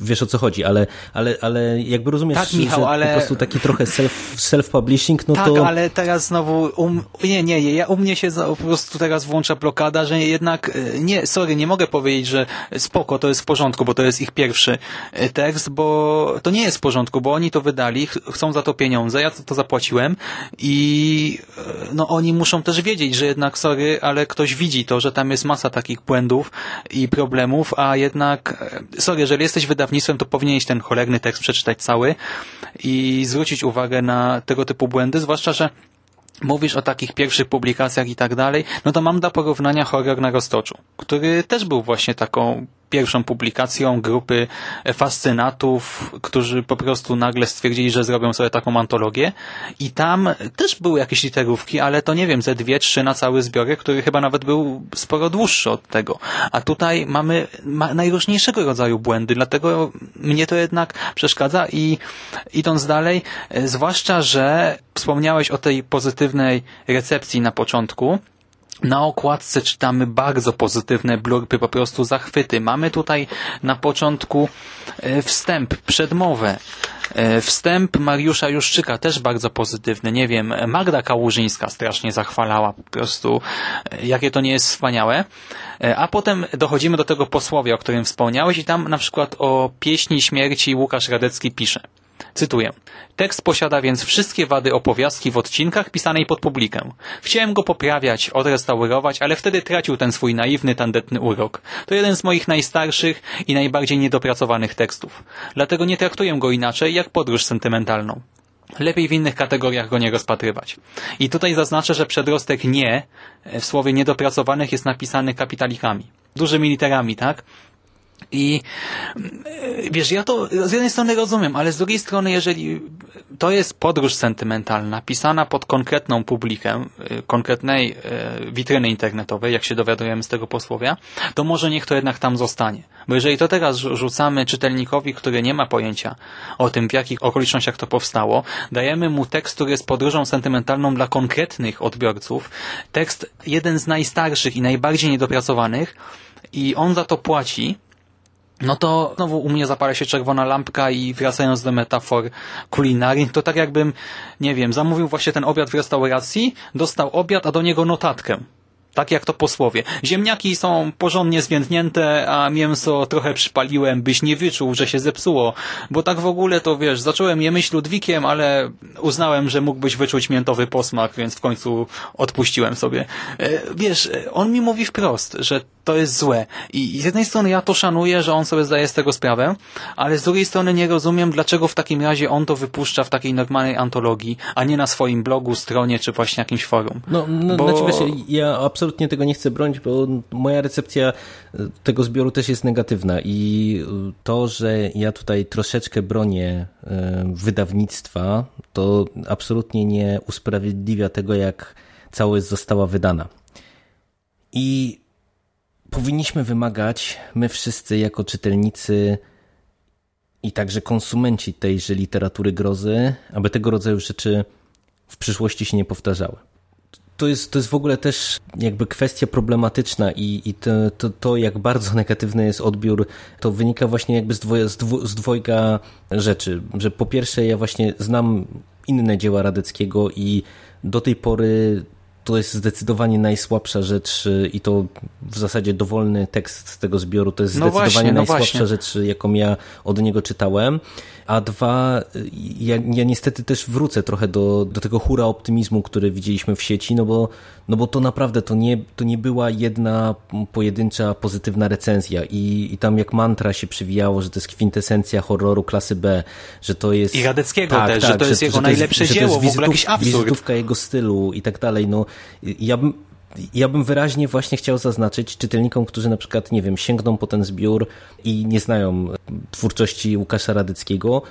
wiesz o co chodzi, ale, ale, ale jakby rozumiesz, tak, Michał, że ale... po prostu taki trochę self, self-publishing, no tak, to... Tak, ale teraz znowu, um... nie, nie, ja, u mnie się po prostu teraz włącza blokada, że jednak, e, nie, sorry, nie mogę powiedzieć, że spoko, to jest w porządku, bo to jest ich pierwszy e, tekst, bo to nie jest w porządku, bo oni to wydali, chcą za to pieniądze, ja to, zapłaciłem i e, no oni muszą też wiedzieć, że jednak, sorry, ale ktoś widzi to, że tam jest masa takich błędów i problemów, a jednak, sorry, jeżeli jesteś wydawnictwem, to powinieneś ten cholerny tekst przeczytać cały i zwrócić uwagę na tego typu błędy, zwłaszcza, że mówisz o takich pierwszych publikacjach i tak dalej, no to mam do porównania horror na roztoczu, który też był właśnie taką pierwszą publikacją grupy fascynatów, którzy po prostu nagle stwierdzili, że zrobią sobie taką antologię i tam też były jakieś literówki, ale to nie wiem, ze dwie, trzy na cały zbiorek, który chyba nawet był sporo dłuższy od tego. A tutaj mamy ma najróżniejszego rodzaju błędy, dlatego mnie to jednak przeszkadza i idąc dalej, zwłaszcza, że wspomniałeś o tej pozytywnej recepcji na początku, na okładce czytamy bardzo pozytywne blurby, po prostu zachwyty. Mamy tutaj na początku e, wstęp, przedmowę. E, wstęp Mariusza Juszczyka też bardzo pozytywny. Nie wiem, Magda Kałużyńska strasznie zachwalała po prostu, e, jakie to nie jest wspaniałe. A potem dochodzimy do tego posłowia, o którym wspomniałeś i tam na przykład o pieśni śmierci Łukasz Radecki pisze. Cytuję. Tekst posiada więc wszystkie wady opowiastki w odcinkach pisanej pod publikę. Chciałem go poprawiać, odrestaurować, ale wtedy tracił ten swój naiwny, tandetny urok. To jeden z moich najstarszych i najbardziej niedopracowanych tekstów. Dlatego nie traktuję go inaczej jak podróż sentymentalną. Lepiej w innych kategoriach go nie rozpatrywać. I tutaj zaznaczę, że przedrostek nie w słowie niedopracowanych jest napisany kapitalikami. Dużymi literami, tak? I e, wiesz, ja to z jednej strony rozumiem, ale z drugiej strony, jeżeli to jest podróż sentymentalna, pisana pod konkretną publikę, e, konkretnej e, witryny internetowej, jak się dowiadujemy z tego posłowia, to może niech to jednak tam zostanie. Bo jeżeli to teraz rzucamy czytelnikowi, który nie ma pojęcia o tym, w jakich okolicznościach to powstało, dajemy mu tekst, który jest podróżą sentymentalną dla konkretnych odbiorców, tekst jeden z najstarszych i najbardziej niedopracowanych i on za to płaci, no to znowu u mnie zapala się czerwona lampka i wracając do metafor kulinarii, to tak jakbym, nie wiem, zamówił właśnie ten obiad w restauracji, dostał obiad, a do niego notatkę. Tak jak to posłowie. Ziemniaki są porządnie zwiędnięte, a mięso trochę przypaliłem, byś nie wyczuł, że się zepsuło. Bo tak w ogóle to wiesz, zacząłem je myśl Ludwikiem, ale uznałem, że mógłbyś wyczuć miętowy posmak, więc w końcu odpuściłem sobie. E, wiesz, on mi mówi wprost, że to jest złe. I z jednej strony ja to szanuję, że on sobie zdaje z tego sprawę, ale z drugiej strony nie rozumiem, dlaczego w takim razie on to wypuszcza w takiej normalnej antologii, a nie na swoim blogu, stronie, czy właśnie jakimś forum. No, no Bo- znaczy wiesz, ja absolutnie tego nie chcę bronić, bo moja recepcja e, tego zbioru też jest negatywna i e, to, że ja tutaj troszeczkę bronię e, wydawnictwa, to absolutnie nie usprawiedliwia tego, jak całość została wydana. I powinniśmy wymagać, my wszyscy jako czytelnicy i także konsumenci tejże literatury grozy, aby tego rodzaju rzeczy w przyszłości się nie powtarzały. To jest, to jest w ogóle też jakby kwestia problematyczna i, i to, to, to, jak bardzo negatywny jest odbiór, to wynika właśnie jakby z, dwoje, z, dwu, z dwojga rzeczy. Że po pierwsze ja właśnie znam inne dzieła Radeckiego i do tej pory to jest zdecydowanie najsłabsza rzecz y, i to w zasadzie dowolny tekst z tego zbioru to jest No zdecydowanie właśnie, no najsłabsza właśnie. rzecz, jaką ja od niego czytałem. A dwa, y, ja, ja niestety też wrócę trochę do, do tego hura optymizmu, który widzieliśmy w sieci, no bo, no bo to naprawdę to nie, to nie była jedna pojedyncza pozytywna recenzja i, i tam jak mantra się przywijało, że to jest kwintesencja horroru klasy B, że to jest... I Radeckiego też, że to jest jego najlepsze że to dzieło, w ogóle wizytów- jakiś absurd. Wizytówka jego stylu i tak dalej. No, ja bym ja bym wyraźnie właśnie chciał zaznaczyć czytelnikom, którzy na przykład, nie wiem, sięgną po ten zbiór i nie znają twórczości Łukasza Radyckiego,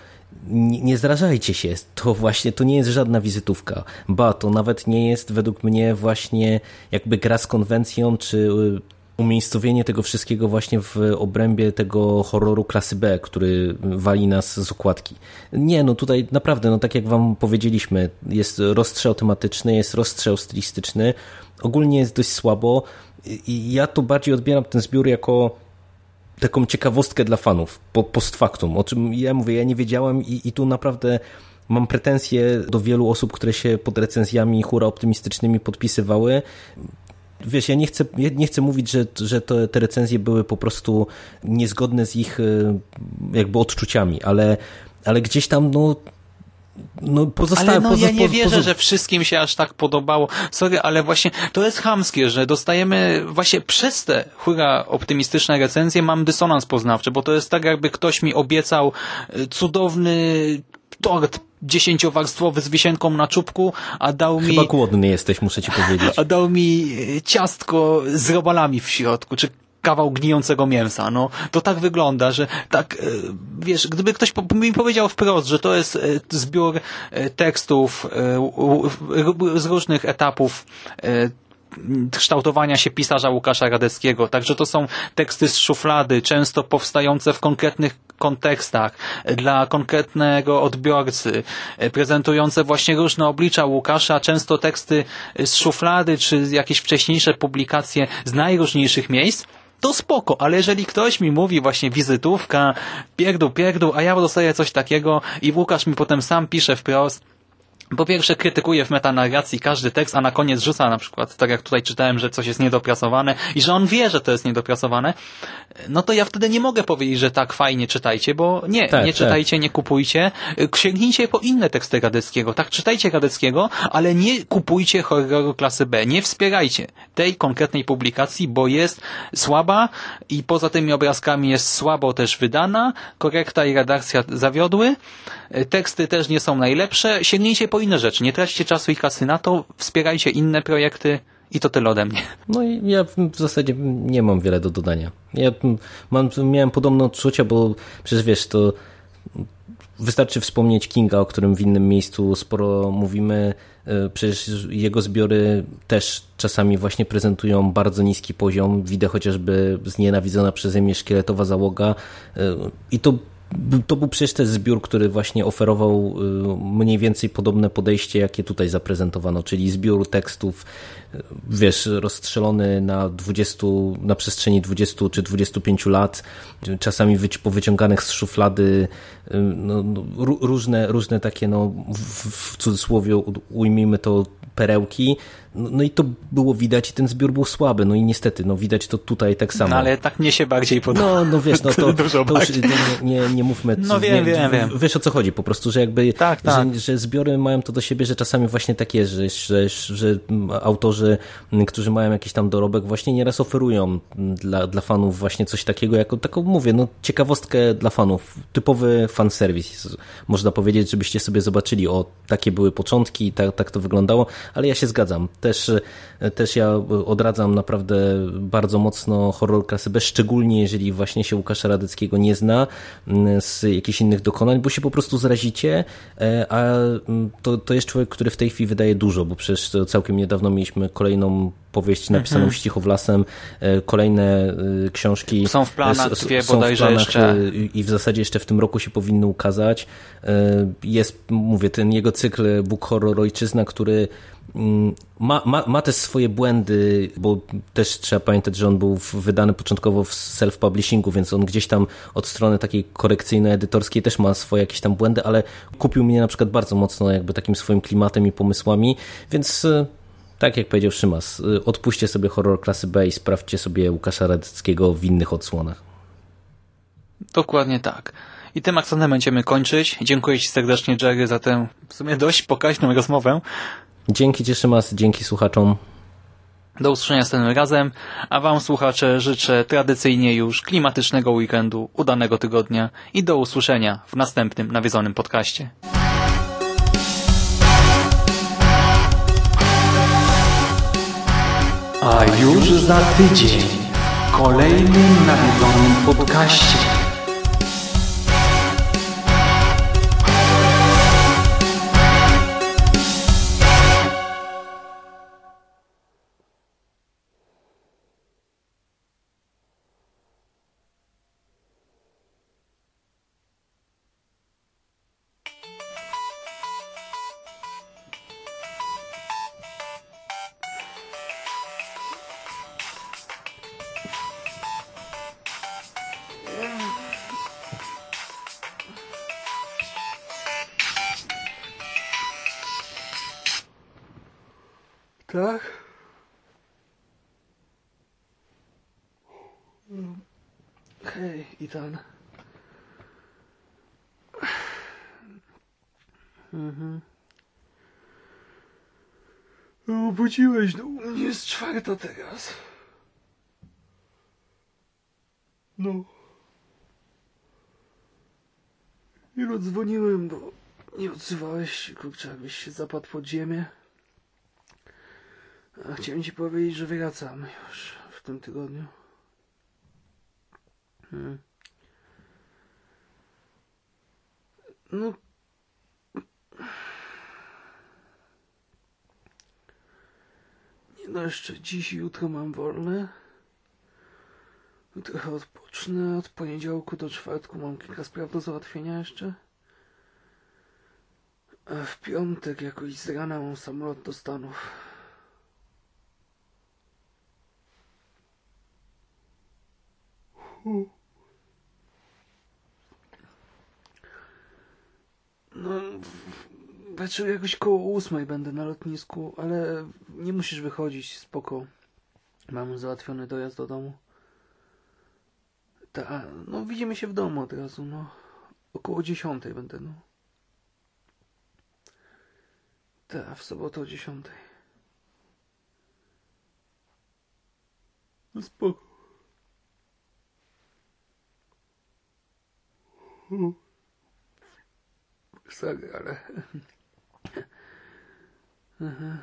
nie, zrażajcie się, to właśnie to nie jest żadna wizytówka. Ba, to nawet nie jest według mnie właśnie jakby gra z konwencją, czy y, umiejscowienie tego wszystkiego właśnie w obrębie tego horroru klasy B, który wali nas z okładki. Nie, no tutaj naprawdę, no tak jak wam powiedzieliśmy, jest rozstrzał tematyczny, jest rozstrzał stylistyczny, ogólnie jest dość słabo i ja to bardziej odbieram ten zbiór jako taką ciekawostkę dla fanów, po, post factum, o czym ja mówię, ja nie wiedziałem i, i tu naprawdę mam pretensje do wielu osób, które się pod recenzjami hura optymistycznymi podpisywały. Wiesz, ja nie chcę, nie chcę mówić, że, że te, te recenzje były po prostu niezgodne z ich y, jakby odczuciami, ale, ale gdzieś tam no, no pozostałe... Ale no poza- ja nie poza- wierzę, poza- że wszystkim się aż tak podobało. Sorry, ale właśnie to jest chamskie, że dostajemy właśnie przez te hura optymistyczne recenzje mam dysonans poznawczy, bo to jest tak jakby ktoś mi obiecał y, cudowny tort dziesięciowarstwowy z wisienką na czubku, a dał mi... Chyba głodny jesteś, muszę ci powiedzieć. a dał mi e, ciastko z robalami w środku, czy kawał gnijącego mięsa. No, to tak wygląda, że tak, e, wiesz, gdyby ktoś mi powiedział wprost, że to jest e, zbiór e, tekstów z różnych etapów kształtowania się pisarza Łukasza Radeckiego. Także to są teksty z szuflady, często powstające w konkretnych kontekstach, dla konkretnego odbiorcy, prezentujące właśnie różne oblicza Łukasza, często teksty z szuflady, czy jakieś wcześniejsze publikacje z najróżniejszych miejsc, to spoko, ale jeżeli ktoś mi mówi właśnie wizytówka, pierdół, pierdół, a ja dostaję coś takiego i Łukasz mi potem sam pisze wprost, po pierwsze krytykuje w metanarracji każdy tekst, a na koniec rzuca na przykład, tak jak tutaj czytałem, że coś jest niedopracowane i że on wie, że to jest niedopracowane, no to ja wtedy nie mogę powiedzieć, że tak fajnie czytajcie, bo nie, Tak, nie tak. czytajcie, nie kupujcie, sięgnijcie po inne teksty Radeckiego, tak czytajcie Radeckiego, ale nie kupujcie horroru klasy B, nie wspierajcie tej konkretnej publikacji, bo jest słaba i poza tymi obrazkami jest słabo też wydana, korekta i redakcja zawiodły, teksty też nie są najlepsze, sięgnijcie po inne rzeczy, nie traćcie czasu i kasy na to, wspierajcie inne projekty i to tyle ode mnie. No i ja w zasadzie nie mam wiele do dodania. Ja mam, miałem podobne odczucia, bo przecież wiesz, to wystarczy wspomnieć Kinga, o którym w innym miejscu sporo mówimy. E, Przecież jego zbiory też czasami właśnie prezentują bardzo niski poziom. Widzę chociażby znienawidzona przeze mnie szkieletowa załoga. E, I to to był przecież też zbiór, który właśnie oferował mniej więcej podobne podejście, jakie tutaj zaprezentowano, czyli zbiór tekstów, wiesz, rozstrzelony na 20, na przestrzeni 20 czy 25 lat, czasami powyciąganych z szuflady, no, no, różne, różne takie, no, w cudzysłowie ujmijmy to perełki, no, no, i to było widać i ten zbiór był słaby, no i niestety, no widać to tutaj tak samo. No ale tak mnie się bardziej podoba. No, no wiesz, no to, to, to już nie, nie, nie mówmy. No wiem, nie, wiem, wiem. Wiesz o co chodzi, po prostu, że jakby, tak, tak. Że, że zbiory mają to do siebie, że czasami właśnie tak jest, że, że, że autorzy, którzy mają jakiś tam dorobek właśnie nieraz oferują dla, dla fanów właśnie coś takiego, jako taką mówię, no ciekawostkę dla fanów, typowy fanserwis, można powiedzieć, żebyście sobie zobaczyli, o, takie były początki, tak, tak to wyglądało, ale ja się zgadzam, też, też ja odradzam naprawdę bardzo mocno horror klasy B, szczególnie jeżeli właśnie się Łukasza Radyckiego nie zna mm, z jakichś innych dokonań, bo się po prostu zrazicie, e, a mm, to, to jest człowiek, który w tej chwili wydaje dużo, bo przecież całkiem niedawno mieliśmy kolejną powieść napisaną mhm. Ścichowlasem, e, kolejne e, książki. Są w planach dwie są bodajże w planach jeszcze. I w zasadzie jeszcze w tym roku się powinny ukazać. Jest, mówię, ten jego cykl Book Horror Ojczyzna, który ma, ma, ma też swoje błędy, bo też trzeba pamiętać, że on był wydany początkowo w self-publishingu, więc on gdzieś tam od strony takiej korekcyjno-edytorskiej też ma swoje jakieś tam błędy, ale kupił mnie na przykład bardzo mocno jakby takim swoim klimatem i pomysłami, więc e, tak jak powiedział Szymas, e, odpuśćcie sobie horror klasy B i sprawdźcie sobie Łukasza Radyckiego w innych odsłonach. Dokładnie tak. I tym akcentem będziemy kończyć. Dziękuję Ci serdecznie, Jerry, za tę w sumie dość pokaźną rozmowę. Dzięki Cieszymas, dzięki słuchaczom. Do usłyszenia następnym razem, a Wam słuchacze życzę tradycyjnie już klimatycznego weekendu, udanego tygodnia i do usłyszenia w następnym nawiedzonym podcaście. A już za tydzień w kolejnym nawiedzonym podcaście. Czwarta teraz. No. I odzwoniłem, bo nie odzywałeś kurczę, jakbyś się zapadł pod ziemię. A chciałem ci powiedzieć, że wracam już w tym tygodniu. Hmm. No. Nie no, jeszcze dziś i jutro mam wolne. Trochę odpocznę. Od poniedziałku do czwartku mam kilka spraw do załatwienia jeszcze. A w piątek jakoś z rana mam samolot do Stanów. No, raczej jakoś koło ósmej będę na lotnisku, ale nie musisz wychodzić, spoko. Mam załatwiony dojazd do domu. Ta, no widzimy się w domu od razu, no. Około dziesiątej będę, no. Ta, w sobotę o dziesiątej. No spoko. Sorry, ale... No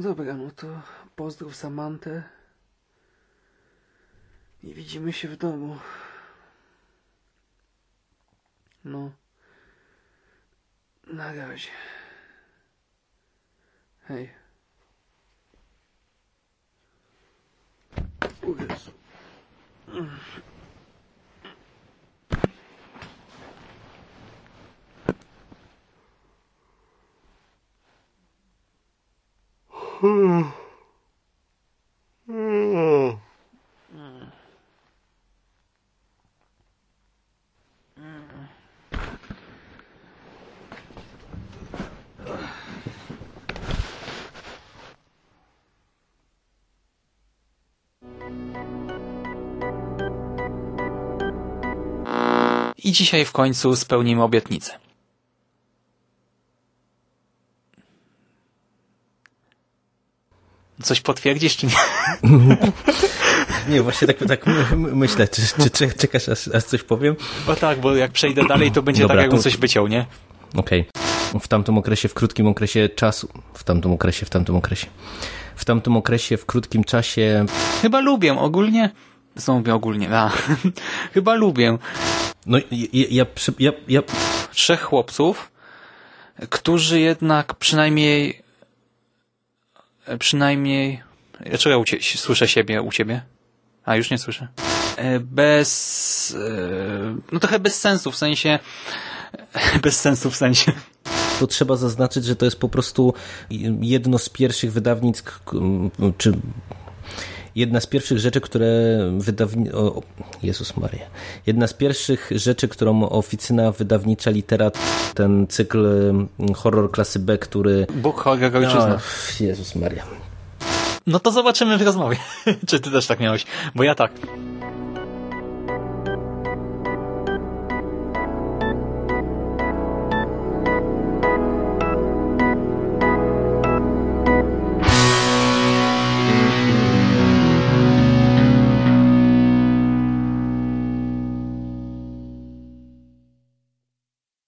dobra, no to pozdrów Samantę. I widzimy się w domu. No. Na razie. Hej. I dzisiaj w końcu spełnimy obietnicę. Coś potwierdzisz, czy nie? Nie, właśnie tak, tak my- my- myślę, czy, czy, czy czekasz, aż, aż coś powiem? O tak, bo jak przejdę dalej, to będzie Dobra, tak, jakbym to- coś wyciął, nie? Okej. W tamtym okresie, w krótkim okresie czasu, w tamtym okresie, w tamtym okresie, w tamtym okresie, w krótkim czasie, Chyba lubię, ogólnie. Znowu mówię ogólnie, a. Chyba lubię. no ja, ja, przy- ja, ja Trzech chłopców, którzy jednak przynajmniej przynajmniej Dlaczego ja u cie, słyszę siebie u ciebie? A, już nie słyszę. E, Bez... e, No trochę bez sensu, w sensie... Bez sensu w sensie. to trzeba zaznaczyć, że to jest po prostu jedno z pierwszych wydawnictw, czy jedna z pierwszych rzeczy, które wydawni... O, o, Jezus Maria. Jedna z pierwszych rzeczy, którą oficyna wydawnicza Literat, ten cykl mm, horror klasy B, który... Bóg horror ojczyzna. O, Jezus Maria. No to zobaczymy w rozmowie. Czy ty też tak miałeś? Bo ja tak.